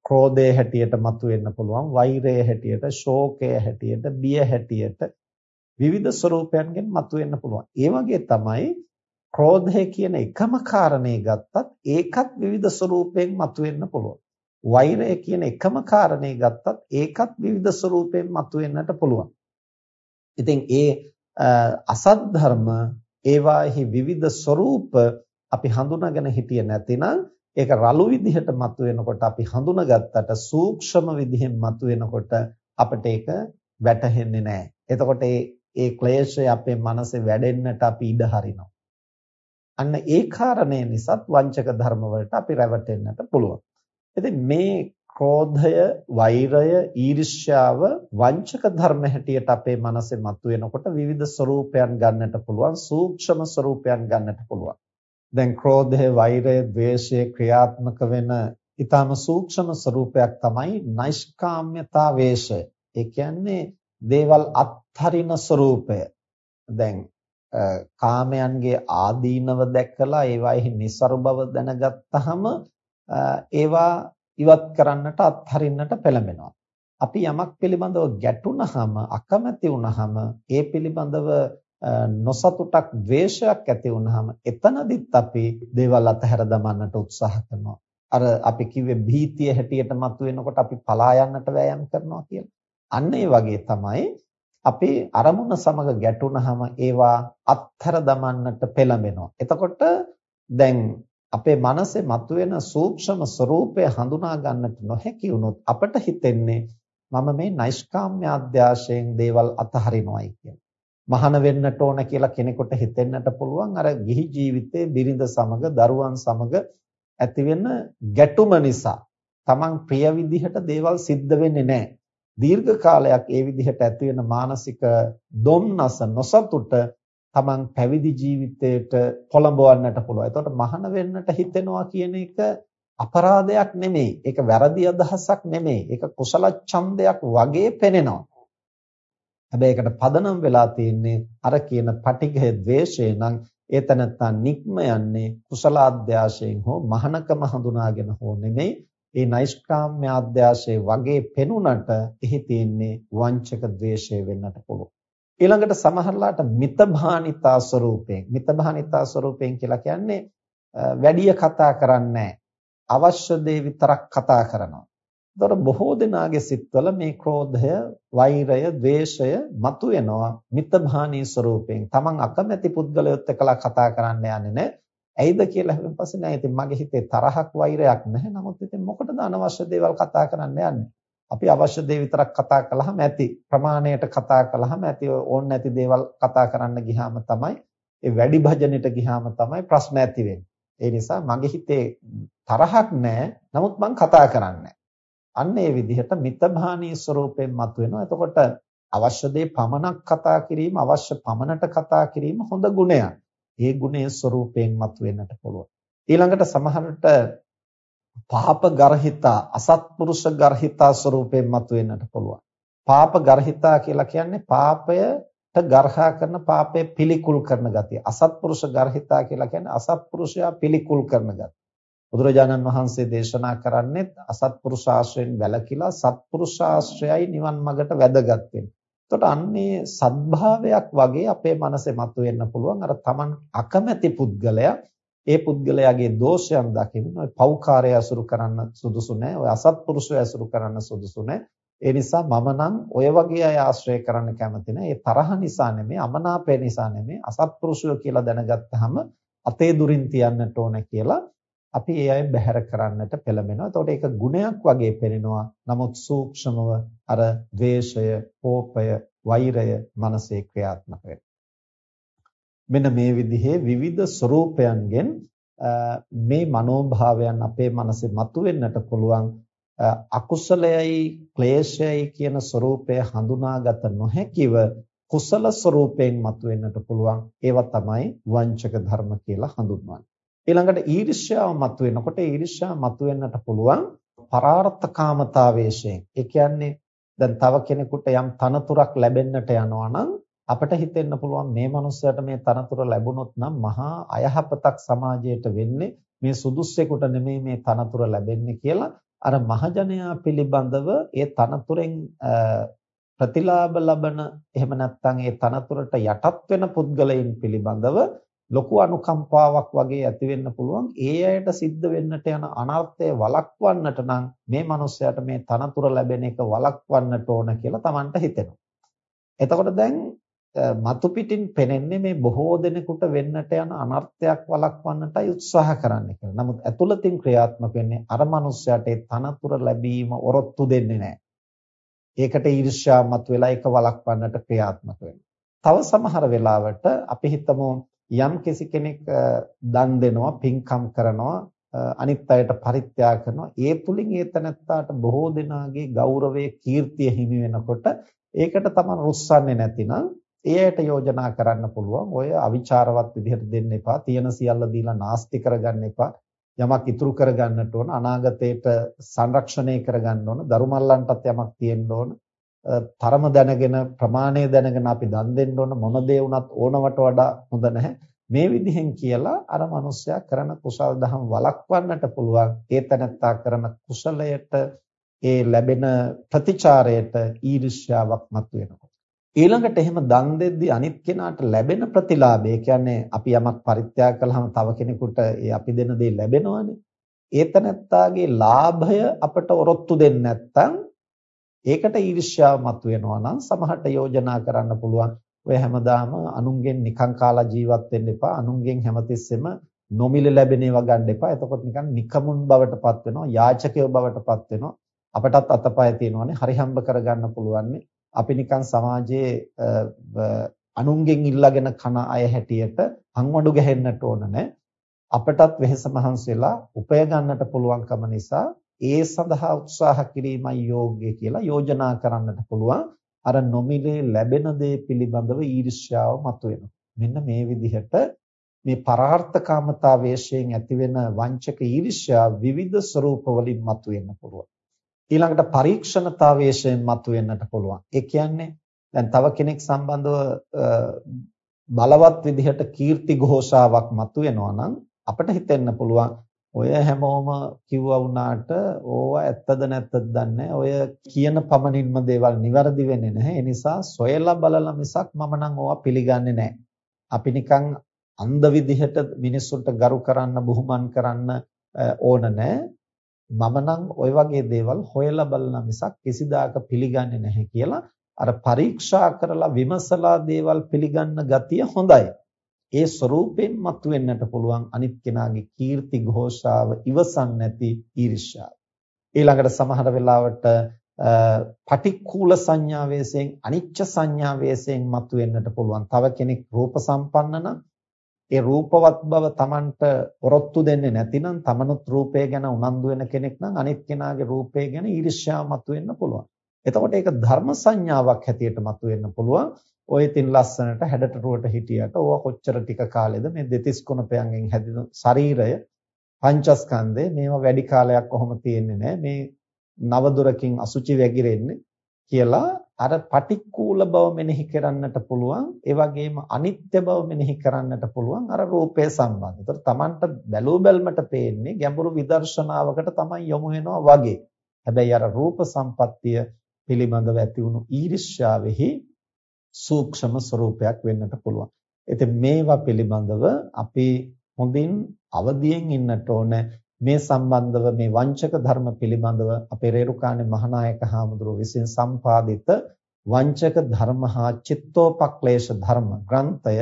ක්‍රෝධයේ හැටියට මතුවෙන්න පුළුවන්, වෛරයේ හැටියට, ශෝකයේ හැටියට, බිය හැටියට විවිධ ස්වરૂපයන්ගෙන් මතුවෙන්න පුළුවන්. ඒ වගේ තමයි ක්‍රෝධය කියන එකම කාරණේ ගත්තත් ඒකත් විවිධ ස්වરૂපයෙන් මතුවෙන්න පුළුවන්. වෛරය කියන එකම කාරණේ ගත්තත් ඒකත් විවිධ ස්වરૂපයෙන් මතුවෙන්නට පුළුවන්. ඉතින් ඒ අසත් ධර්ම ඒවාෙහි විවිධ ස්වરૂප අපි හඳුනාගෙන හිටියේ නැතිනම් ඒක රළු විදිහට මතුවෙනකොට අපි හඳුනාගත්තට සූක්ෂම විදිහෙන් මතුවෙනකොට අපිට ඒක වැටහෙන්නේ නැහැ. එතකොට ඒ ඒ ක්ලේශය අපේ මනසේ වැඩෙන්නට අපි ඉඩ හරිනවා. අන්න ඒ කාරණේ නිසාත් වංචක ධර්ම වලට අපි රැවටෙන්නට පුළුවන්. ඉතින් මේ ක්‍රෝධය, වෛරය, ඊර්ෂ්‍යාව වංචක ධර්ම හැටියට අපේ මනසේ මතුවෙනකොට විවිධ ස්වરૂපයන් ගන්නට පුළුවන්, සූක්ෂම ස්වરૂපයන් ගන්නට පුළුවන්. දැන් ක්‍රෝධය, වෛරය, ද්වේෂය ක්‍රියාත්මක වෙන ඊටම සූක්ෂම ස්වરૂපයක් තමයි නෛෂ්කාම්‍යතා වේශය. ඒ කියන්නේ දේවල් අත්හරින ස්වરૂපය. දැන් කාමයන්ගේ ආදීනව දැකලා ඒවාෙහි નિસරු බව දැනගත්තහම ඒවා ඉවත් කරන්නට අත්හරින්නට පෙළඹෙනවා. අපි යමක් පිළිබඳව ගැටුණහම අකමැති වුණහම ඒ පිළිබඳව නොසතුටක් ද්වේෂයක් ඇති වුණහම එතනදිත් අපි දේවල් අතහැර දමන්නට උත්සාහ කරනවා. අර අපි කිව්වේ භීතිය හැටියට මතුවෙනකොට අපි පලා යන්නට වෑයම් කරනවා කියලා. අන්න ඒ වගේ තමයි අපි අරමුණ සමග ගැටුණහම ඒවා අත්හැර දමන්නට පෙළඹෙනවා. එතකොට දැන් අපේ මනසේ මතුවෙන සූක්ෂම ස්වરૂපය හඳුනා ගන්නට නොහැකි වුණොත් අපට හිතෙන්නේ මම මේ නෛෂ්කාම්‍ය අධ්‍යාශයෙන් දේවල් අතහරිනවයි කියලා. මහාන වෙන්නට ඕන කියලා කෙනෙකුට හිතෙන්නට පුළුවන් අර ගිහි ජීවිතයේ බිරිඳ සමග දරුවන් සමග ඇතිවෙන ගැටුම නිසා Taman ප්‍රිය විදිහට දේවල් සිද්ධ වෙන්නේ නැහැ. දීර්ඝ කාලයක් ඒ විදිහට ඇති වෙන මානසික දුම්නස නොසතුට තමන් පැවිදි ජීවිතයට පොළඹවන්නට පුළුවන්. එතකොට මහාන වෙන්නට හිතෙනවා කියන එක අපරාධයක් නෙමෙයි. ඒක වැරදි අදහසක් නෙමෙයි. ඒක කුසල ඡන්දයක් වගේ පෙනෙනවා. හැබැයි ඒකට පදනම් වෙලා තියෙන්නේ අර කියන පටිඝය ද්වේෂය නම් ඒතනත්තා නික්ම යන්නේ කුසල අධ්‍යාශයෙන් හෝ මහානකම හඳුනාගෙන හෝ නෙමෙයි. ඒ නෛෂ්ක්‍රාම්‍ය අධ්‍යාශයේ වගේ පෙනුනට එහි තියෙන්නේ වංචක ද්වේෂය වෙන්නට පුළුවන්. ඊළඟට සමහරලාට මිතභානිතා ස්වරූපයෙන් මිතභානිතා ස්වරූපයෙන් කියලා කියන්නේ වැඩිය කතා කරන්නේ අවශ්‍ය දේ විතරක් කතා කරනවා. ඒතකොට බොහෝ දෙනාගේ සිත්වල මේ ක්‍රෝධය, වෛරය, ద్వේෂය මතුවෙනවා මිතභානී ස්වරූපයෙන්. Taman අකමැති පුද්ගලයොත් එක්කලා කතා කරන්න යන්නේ නැහැ. ඇයිද කියලා හැම පස්සේ නෑ ඉතින් මගේ හිතේ තරහක් වෛරයක් නැහැ. නමුත් ඉතින් මොකටද අනවශ්‍ය දේවල් කතා කරන්න යන්නේ? අපි අවශ්‍ය දේ විතරක් කතා කළාම ඇති ප්‍රමාණයට කතා කළාම ඇති ඕන නැති දේවල් කතා කරන්න ගියාම තමයි ඒ වැඩි භජනෙට ගියාම තමයි ප්‍රශ්න ඇති ඒ නිසා මගේ හිතේ තරහක් නැහැ. නමුත් මං කතා කරන්නේ අන්න ඒ විදිහට මිතභානී ස්වરૂපයෙන් මතුවෙනවා. එතකොට අවශ්‍ය දේ පමණක් කතා කිරීම අවශ්‍ය පමණට කතා කිරීම හොඳ ගුණයක්. ඒ ගුණයේ ස්වરૂපයෙන් මතුවෙන්නට පුළුවන්. ඊළඟට සමහරට පාප ගර්හිතා අසත්පුරුෂ ගර්හිතා ස්වරූපයෙන් මතුවෙන්නට පුළුවන්. පාප ගර්හිතා කියලා කියන්නේ පාපයට ගර්හා කරන පාපය පිළිකුල් කරන ගතිය. අසත්පුරුෂ ගර්හිතා කියලා කියන්නේ අසත්පුරුෂයා පිළිකුල් කරන ගතිය. බුදුරජාණන් වහන්සේ දේශනා කරන්නේ අසත්පුරුෂ ආශ්‍රයෙන් වැළකීලා සත්පුරුෂ ආශ්‍රයයි නිවන් මඟට වැදගත් වෙන්නේ. එතකොට අන්නේ සත්භාවයක් වගේ අපේ මනසේ මතුවෙන්න පුළුවන් අර Taman අකමැති පුද්ගලයා ඒ පුද්ගලයාගේ දෝෂයන් දකින්න ඔය පෞකාරය අසුරු කරන්න සුදුසු නැහැ. ඔය අසත්පුරුෂය අසුරු කරන්න සුදුසු නැහැ. ඒ නිසා මම නම් ඔය වගේ අය ආශ්‍රය කරන්න කැමති නැහැ. ඒ තරහ නිසා නෙමෙයි, අමනාපය නිසා නෙමෙයි, අසත්පුරුෂය කියලා දැනගත්තාම අතේ දුරින් තියන්නට ඕන කියලා අපි ඒ අය බැහැර කරන්නට පෙළඹෙනවා. එතකොට ඒක ගුණයක් වගේ පෙනෙනවා. නමුත් සූක්ෂමව අර ද්වේෂය, කෝපය, වෛරය මනසේ ක්‍රියාත්මක මෙන්න මේ විදිහේ විවිධ ස්වરૂපයන්ගෙන් මේ මනෝභාවයන් අපේ මනසේ මතුවෙන්නට පුළුවන් අකුසලයයි ක්ලේශයයි කියන ස්වરૂපය හඳුනාගත නොහැකිව කුසල ස්වરૂපයෙන් මතුවෙන්නට පුළුවන්. ඒවා තමයි වංචක ධර්ම කියලා හඳුන්වන්නේ. ඊළඟට ඊර්ෂ්‍යාව මතුවෙනකොට ඊර්ෂ්‍යාව මතුවෙන්නට පුළුවන් පරාර්ථකාමතාවේශයෙන් ඒ කියන්නේ දැන් තව කෙනෙකුට යම් තනතුරක් ලැබෙන්නට යනවා නම් අපිට හිතෙන්න පුළුවන් මේ මනුස්සයාට මේ තනතුර ලැබුණොත් නම් මහා අයහපතක් සමාජයට වෙන්නේ මේ සුදුස්සෙකුට නෙමෙයි මේ තනතුර ලැබෙන්නේ කියලා අර මහජනයා පිළිබඳව ඒ තනතුරෙන් ප්‍රතිලාභ ලබන එහෙම නැත්නම් ඒ තනතුරට යටත් වෙන පුද්ගලයන් පිළිබඳව ලොකු අනුකම්පාවක් වගේ ඇති වෙන්න පුළුවන් ඒ අයට සිද්ධ වෙන්නට යන අනර්ථය වළක්වන්නට නම් මේ මිනිස්යාට මේ තනතුර ලැබෙන එක වළක්වන්නට ඕන කියලා Tamanට හිතෙනවා. එතකොට දැන් මතු පිටින් පෙනෙන්නේ මේ බොහෝ දෙනෙකුට වෙන්නට යන අනර්ථයක් වළක්වන්නටයි උත්සාහ කරන්න කියලා. නමුත් ඇතුළතින් ක්‍රියාත්මක වෙන්නේ අර මිනිස්යාට ඒ තනතුර ලැබීම ඔරොත්තු දෙන්නේ නැහැ. ඒකට ඊර්ෂ්‍යා මත වෙලා ඒක වළක්වන්නට ක්‍රියාත්මක වෙනවා. තව සමහර වෙලාවට අපි හිතමු යම් කිසි කෙනෙක් දන් දෙනවා පින්කම් කරනවා අනිත් අයට පරිත්‍යාග කරනවා ඒ තුලින් ඒ තනත්තාට බොහෝ දෙනාගේ ගෞරවයේ කීර්තිය හිමි වෙනකොට ඒකට තමන් රුස්සන්නේ නැතිනම් ඒ අයට යෝජනා කරන්න පුළුවන්. ඔය අවිචාරවත් විදිහට දෙන්න එපා. තියෙන සියල්ල දීලා නාස්ති කරගන්න එපා. යමක් ඉතුරු කරගන්නට ඕන අනාගතයට සංරක්ෂණය කරගන්න ඕන දරුමල්ලන්ටත් යමක් තියෙන්න ඕන. තරම දැනගෙන ප්‍රමාණය දැනගෙන අපි දන් දෙන්න ඕන. මොන දේ වුණත් ඕනවට වඩා හොඳ නැහැ. මේ විදිහෙන් කියලා අර මිනිස්සයා කරන කුසල් දහම් වළක්වන්නට පුළුවන්. ඒ තැනත්තා කරන කුසලයට ඒ ලැබෙන ප්‍රතිචාරයට ඊර්ෂ්‍යාවක් මතුවෙනවා. ඊළඟට එහෙම දන් දෙද්දී අනිත් කෙනාට ලැබෙන ප්‍රතිලාභය කියන්නේ අපි යමක් පරිත්‍යාග කළාම තව කෙනෙකුට ඒ අපි දෙන දේ ලැබෙනවනේ. ඒ තැනත්තාගේ ලාභය අපට ඔරොත්තු දෙන්නේ නැත්නම් ඒකට ඊර්ෂ්‍යාව මතුවෙනවා නම් සමහරට යෝජනා කරන්න පුළුවන්. ඔය හැමදාම අනුන්ගෙන් නිකං කාලා ජීවත් වෙන්න එපා. අනුන්ගෙන් හැමතිස්සෙම නොමිල ලැබෙන ඒවා ගන්න එපා. එතකොට නිකන් නිකමුන් බවටපත් වෙනවා. යාචකයෝ බවටපත් වෙනවා. අපටත් අතපය තියෙනවානේ. හරි හම්බ කරගන්න පුළුවන්නේ. අපි නිකන් සමාජයේ අනුන්ගෙන් ඉල්ලගෙන කන අය හැටියට අංවඩු ගහෙන්නට ඕන නැහැ අපටත් වෙහෙස මහන්සියලා උපය ගන්නට පුළුවන්කම නිසා ඒ සඳහා උත්සාහ කිරීමයි යෝග්‍ය කියලා යෝජනා කරන්නට පුළුවන්. අර නොමිලේ ලැබෙන දේ පිළිබඳව ඊර්ෂ්‍යාව මතුවෙනවා. මෙන්න මේ විදිහට මේ පරාර්ථකාමතා වේශයෙන් ඇතිවෙන වංචක ඊර්ෂ්‍යා විවිධ ස්වરૂප වලින් මතුවෙන්න පුළුවන්. ඊළඟට පරීක්ෂණතා වේශයෙන් මතුවෙන්නට පුළුවන්. ඒ කියන්නේ දැන් තව කෙනෙක් සම්බන්ධව බලවත් විදිහට කීර්ති ഘോഷාවක් මතුවෙනවා නම් අපිට හිතෙන්න පුළුවන් ඔය හැමෝම කිව්වා වුණාට ඕවා ඇත්තද නැත්තද දන්නේ ඔය කියන පමණින්ම දේවල් නිවැරදි වෙන්නේ නැහැ. ඒ නිසා සොයලා බලලා මිසක් මම නම් ඕවා පිළිගන්නේ නැහැ. අපි නිකන් අන්ධ විදිහට මිනිස්සුන්ට ගරු කරන්න, බුහුමන් කරන්න ඕන නැහැ. මම නම් ওই වගේ දේවල් හොයලා බලන මිසක් කිසිදාක පිළිගන්නේ නැහැ කියලා අර පරීක්ෂා කරලා විමසලා දේවල් පිළිගන්න ගතිය හොඳයි. ඒ ස්වરૂපයෙන් මතුවෙන්නට පුළුවන් අනිත් කෙනාගේ කීර්ති ഘോഷාව ඉවසන් නැති ඊර්ෂ්‍යාව. ඊළඟට සමහර වෙලාවට පටික්කුල සංඥා වේසයෙන් අනිච්ච සංඥා වේසයෙන් මතුවෙන්නට පුළුවන්. තව කෙනෙක් රූප සම්පන්න නම් ඒ රූපවත් බව Tamanට ඔරොත්තු දෙන්නේ නැතිනම් තමනුත් රූපය ගැන උනන්දු වෙන කෙනෙක් නම් අනිත් කෙනාගේ රූපය ගැන ඊර්ෂ්‍යාව මතුවෙන්න පුළුවන්. එතකොට ඒක ධර්ම සංඥාවක් හැටියට මතුවෙන්න පුළුවන්. ඔය තින් ලස්සනට හැඩට රුවට හිටියට ඕවා කොච්චර ටික කාලෙද මේ දෙතිස් කුණපයන්ගෙන් හැදෙන ශරීරය පංචස්කන්ධය මේවා වැඩි කාලයක් කොහොම තියෙන්නේ නැහැ. මේ නවදුරකින් අසුචි වැగిරෙන්නේ කියලා අර පටික්කුල බව මෙනෙහි කරන්නට පුළුවන්. ඒ වගේම අනිත්‍ය බව මෙනෙහි කරන්නට පුළුවන් අර රූපය සම්බන්ධ. ඒතර Tamanට බැලූ බැල්මට පේන්නේ ගැඹුරු විදර්ශනාවකට Taman යොමු වෙනවා වගේ. හැබැයි අර රූප සම්පත්තිය පිළිබඳව ඇති වුණු ඊර්ෂ්‍යාවෙහි සූක්ෂම ස්වરૂපයක් වෙන්නට පුළුවන්. ඉතින් මේවා පිළිබඳව අපි හොඳින් අවදියෙන් ඉන්නට ඕන මේ සම්බන්ධව මේ වංචක ධර්ම පිළිබඳව අපේ රේරුකාණේ මහානායක හාමුදුරුව විසින් සම්පාදිත වංචක ධර්ම හා චිත්තෝපක්ලේශ ධර්ම ග්‍රන්ථය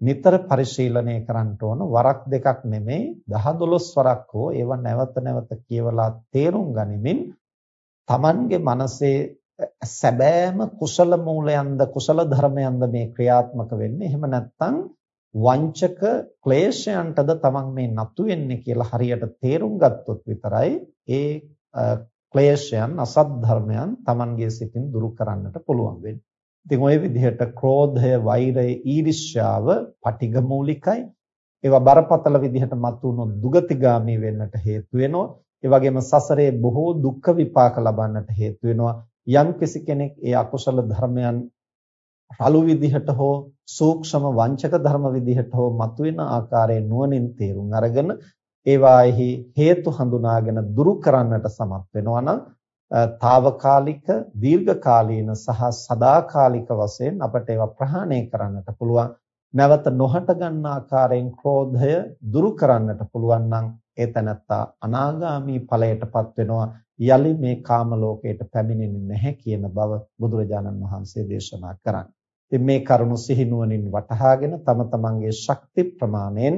නිතර පරිශීලනය කරන්න ඕන. වරක් දෙකක් නෙමෙයි 10 12 වරක් හෝ ඒව නැවත නැවත කියවලා තේරුම් ගනිමින් Tamange මනසේ සැබෑම කුසල මූලයන්ද කුසල ධර්මයන්ද මේ ක්‍රියාත්මක වෙන්නේ. එහෙම නැත්නම් වංචක ක්ලේශයන්ටද තමන් මේ නතු වෙන්නේ කියලා හරියට තේරුම් ගත්තොත් විතරයි ඒ ක්ලේශයන් අසත් ධර්මයන් තමන්ගේ සිතින් දුරු කරන්නට පුළුවන් වෙන්නේ. ඉතින් ওই විදිහට ක්‍රෝධය, වෛරය, ඊර්ෂ්‍යාව පටිඝ මූලිකයි. ඒවා බරපතල විදිහට මතුවුණොත් දුගතිගාමී වෙන්නට හේතු වෙනවා. ඒ වගේම සසරේ බොහෝ දුක්ඛ විපාක ලබන්නට හේතු වෙනවා. යම් කෙනෙක් ඒ අකුසල ධර්මයන් රළු විදිහට හෝ සූක්ෂම වංචක ධර්ම විදිහට හෝ මතුවෙන ආකාරයේ නුවණින් තේරුම් අරගෙන ඒවාෙහි හේතු හඳුනාගෙන දුරු කරන්නට සමත් වෙනවා නම් తాවකාලික දීර්ඝකාලීන සහ සදාකාලික වශයෙන් අපට ඒවා ප්‍රහාණය කරන්නට පුළුවන්. නැවත නොහට ගන්න ආකාරයෙන් ක්‍රෝධය දුරු කරන්නට පුළුවන් නම් ඒ තනත්තා අනාගාමී ඵලයටපත් වෙනවා. යලි මේ කාම ලෝකයට පැමිණෙන්නේ නැහැ කියන බව බුදුරජාණන් වහන්සේ දේශනා කරන්නේ. ඉතින් මේ කරුණු සිහිනුවණින් වටහාගෙන තම තමන්ගේ ශක්ති ප්‍රමාණයෙන්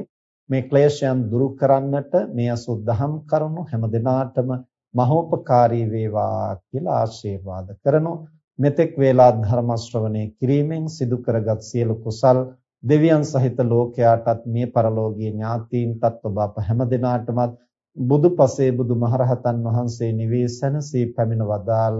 මේ ක්ලේශයන් දුරු කරන්නට මේ අසුද්ධහම් කරුණු හැම දිනාටම මහෝපකාරී වේවා කියලා ආශිර්වාද කරනෝ මෙතෙක් වේලා ධර්ම ශ්‍රවණය කිරීමෙන් සිදු කරගත් සියලු කුසල් දෙවියන් සහිත ලෝකයාටත් මේ පරලෝකීය ඥාතීන්ටත් ඔබ අප හැම දිනාටමත් බුදුපසේ බුදුමහරහතන් වහන්සේ නිවී සැනසී පැමිණ වදාළ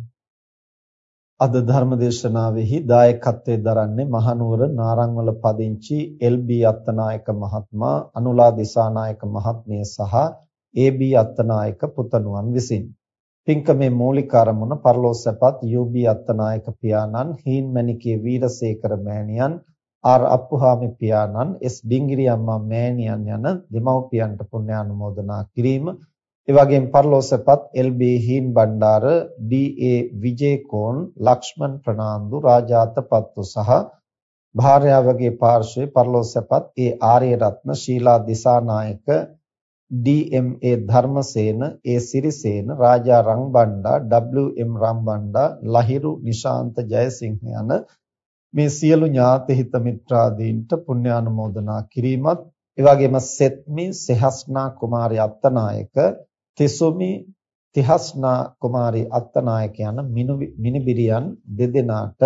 අද ධර්ම දේශනාවෙහි දායකත්වයෙන් දරන්නේ මහනුවර නාරංවල පදිංචි එල්.බී. අත්තනායක මහත්මයා, අනුලා දිසානායක මහත්මිය සහ ඒ.බී. අත්තනායක පුතණුවන් විසින්. පින්කමේ මූලික අරමුණ පරලෝසපත් යූ.බී. අත්තනායක පියාණන්, හීන්මැණිකේ වීරසේකර මෑණියන්, ආර් අප්පුහාමි පියාණන්, එස් ඩිංගිරි අම්මා මෑණියන් යන දෙමව්පියන්ට පුණ්‍යානුමෝදනා කිරීම ඒ වගේම පරලෝසපත් L B. Heen Bandara D A. Wijekoon Lakshman Fernando Rajatapattu සහ භාර්යාවගේ පාර්ශ්වයේ පරලෝසපත් ඒ ආර්ය රත්න ශීලා දිසානායක ඩී.එම්.ඒ. ධර්මසේන ඒ සිරිසේන රාජා රංබණ්ඩා ඩබ්ලිව්.එම්. රංබණ්ඩා ලහිරු නිශාන්ත ජයසිංහ යන මේ සියලු ඥාති හිත මිත්‍රාදීන්ට පුණ්‍යානුමෝදනා කිරීමත් එවැගේම සෙත්මි සෙහස්නා කුමාරී අත්තනායක තිසුමි තිහස්නා කුමාරී අත්තනායක යන මිනිබිරියන් දෙදෙනාට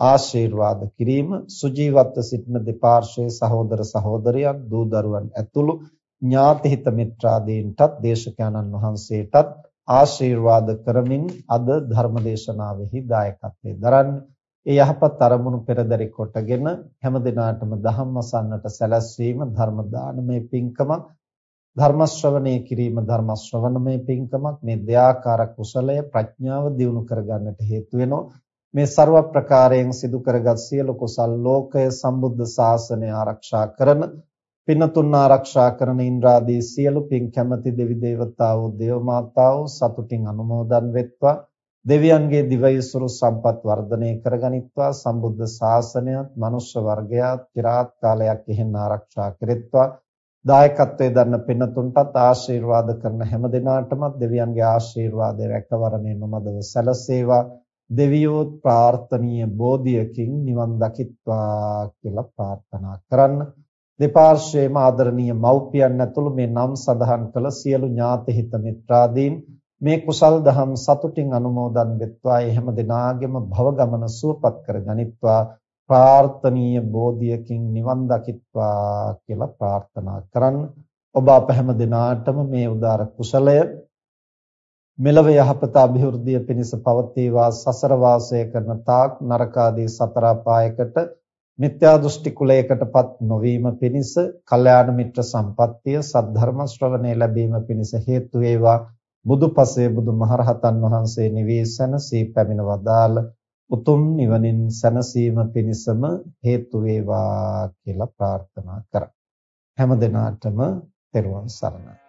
ආශිර්වාද කිරීම සුජීවත්ව සිටින දෙපාර්ශ්වයේ සහෝදර සහෝදරයන් දූ දරුවන් ඇතුළු ඥාති හිත මිත්‍රාදීන්ටත් දේශකයන්න් වහන්සේටත් ආශිර්වාද කරමින් අද ධර්ම දේශනාවෙහි දායකත්වයෙන් දරන්නේ. ඒ යහපත් අරමුණු පෙරදරි කොටගෙන හැම දිනාටම ධම්මසන්නට සැලැස්වීම ධර්ම දානමය පින්කමක් ධර්ම ශ්‍රවණය කිරීම ධර්ම ශ්‍රවණමය පින්කමක් මේ දෙයාකාර කුසලය ප්‍රඥාව දියුණු කරගන්නට හේතු වෙනවා. මේ ਸਰව ප්‍රකාරයෙන් සිදු කරගත් සියලු කුසල් ලෝකය සම්බුද්ධ ශාසනය ආරක්ෂා කරන පින තුන් ආරක්ෂා කරන ඉන්ද්‍රාදී සියලු පින් කැමැති දෙවි දේවතාවෝ දේව මාතාවෝ සතුටින් අනුමෝදන් වෙත්වා. දෙවියන්ගේ දිවයිසුරු සම්පත් වර්ධනය කරගනිත්වා. සම්බුද්ධ ශාසනයත් මනුෂ්‍ය වර්ගයාත් চিරාත් කාලයක් එහෙන් ආරක්ෂා කෙරෙත්වා. දායකත්වයේ දරන පින්නතුන්ටත් ආශිර්වාද කරන හැම දිනාටම දෙවියන්ගේ ආශිර්වාදය රැකවරණය නොමදව සැලසේවා. දෙවියෝත් ප්‍රාර්ථනීය බෝධියකින් නිවන් දකිත්වා කියලා ප්‍රාර්ථනා කරන්න. දෙපාර්ශ්වයේම ආදරණීය මව්පියන් ඇතුළු මේ නම් සඳහන් කළ සියලු ඥාති හිත මිත්‍රාදීන් මේ කුසල් දහම් සතුටින් අනුමෝදන් වෙත්වා. එහෙම දිනාගෙම භව ගමන සුවපත් කර ගනිත්වා. ප්‍රාර්ථනීය බෝධියකින් නිවන් දකිත්වා කියලා ප්‍රාර්ථනා කරන්න. ඔබ අප හැම දිනාටම මේ උදාර කුසලය මෙලව යහපත અભිවෘද්ධිය පිණිස පවතිවා සසර වාසය කරන තාක් නරකාදී සතර අපායකට මිත්‍යා දෘෂ්ටි කුලයකටපත් නොවීම පිණිස කල්යාණ මිත්‍ර සම්පත්තිය සද්ධර්ම ශ්‍රවණය ලැබීම පිණිස හේතු වේවා බුදුපසේ බුදුමහරහතන් වහන්සේ නිවේසන සී පැමිණ වදාළ උතුම් නිවනින් සැනසීම පිණිසම හේතු වේවා කියලා ප්‍රාර්ථනා කරා. හැම දිනාටම තෙරුවන් සරණයි.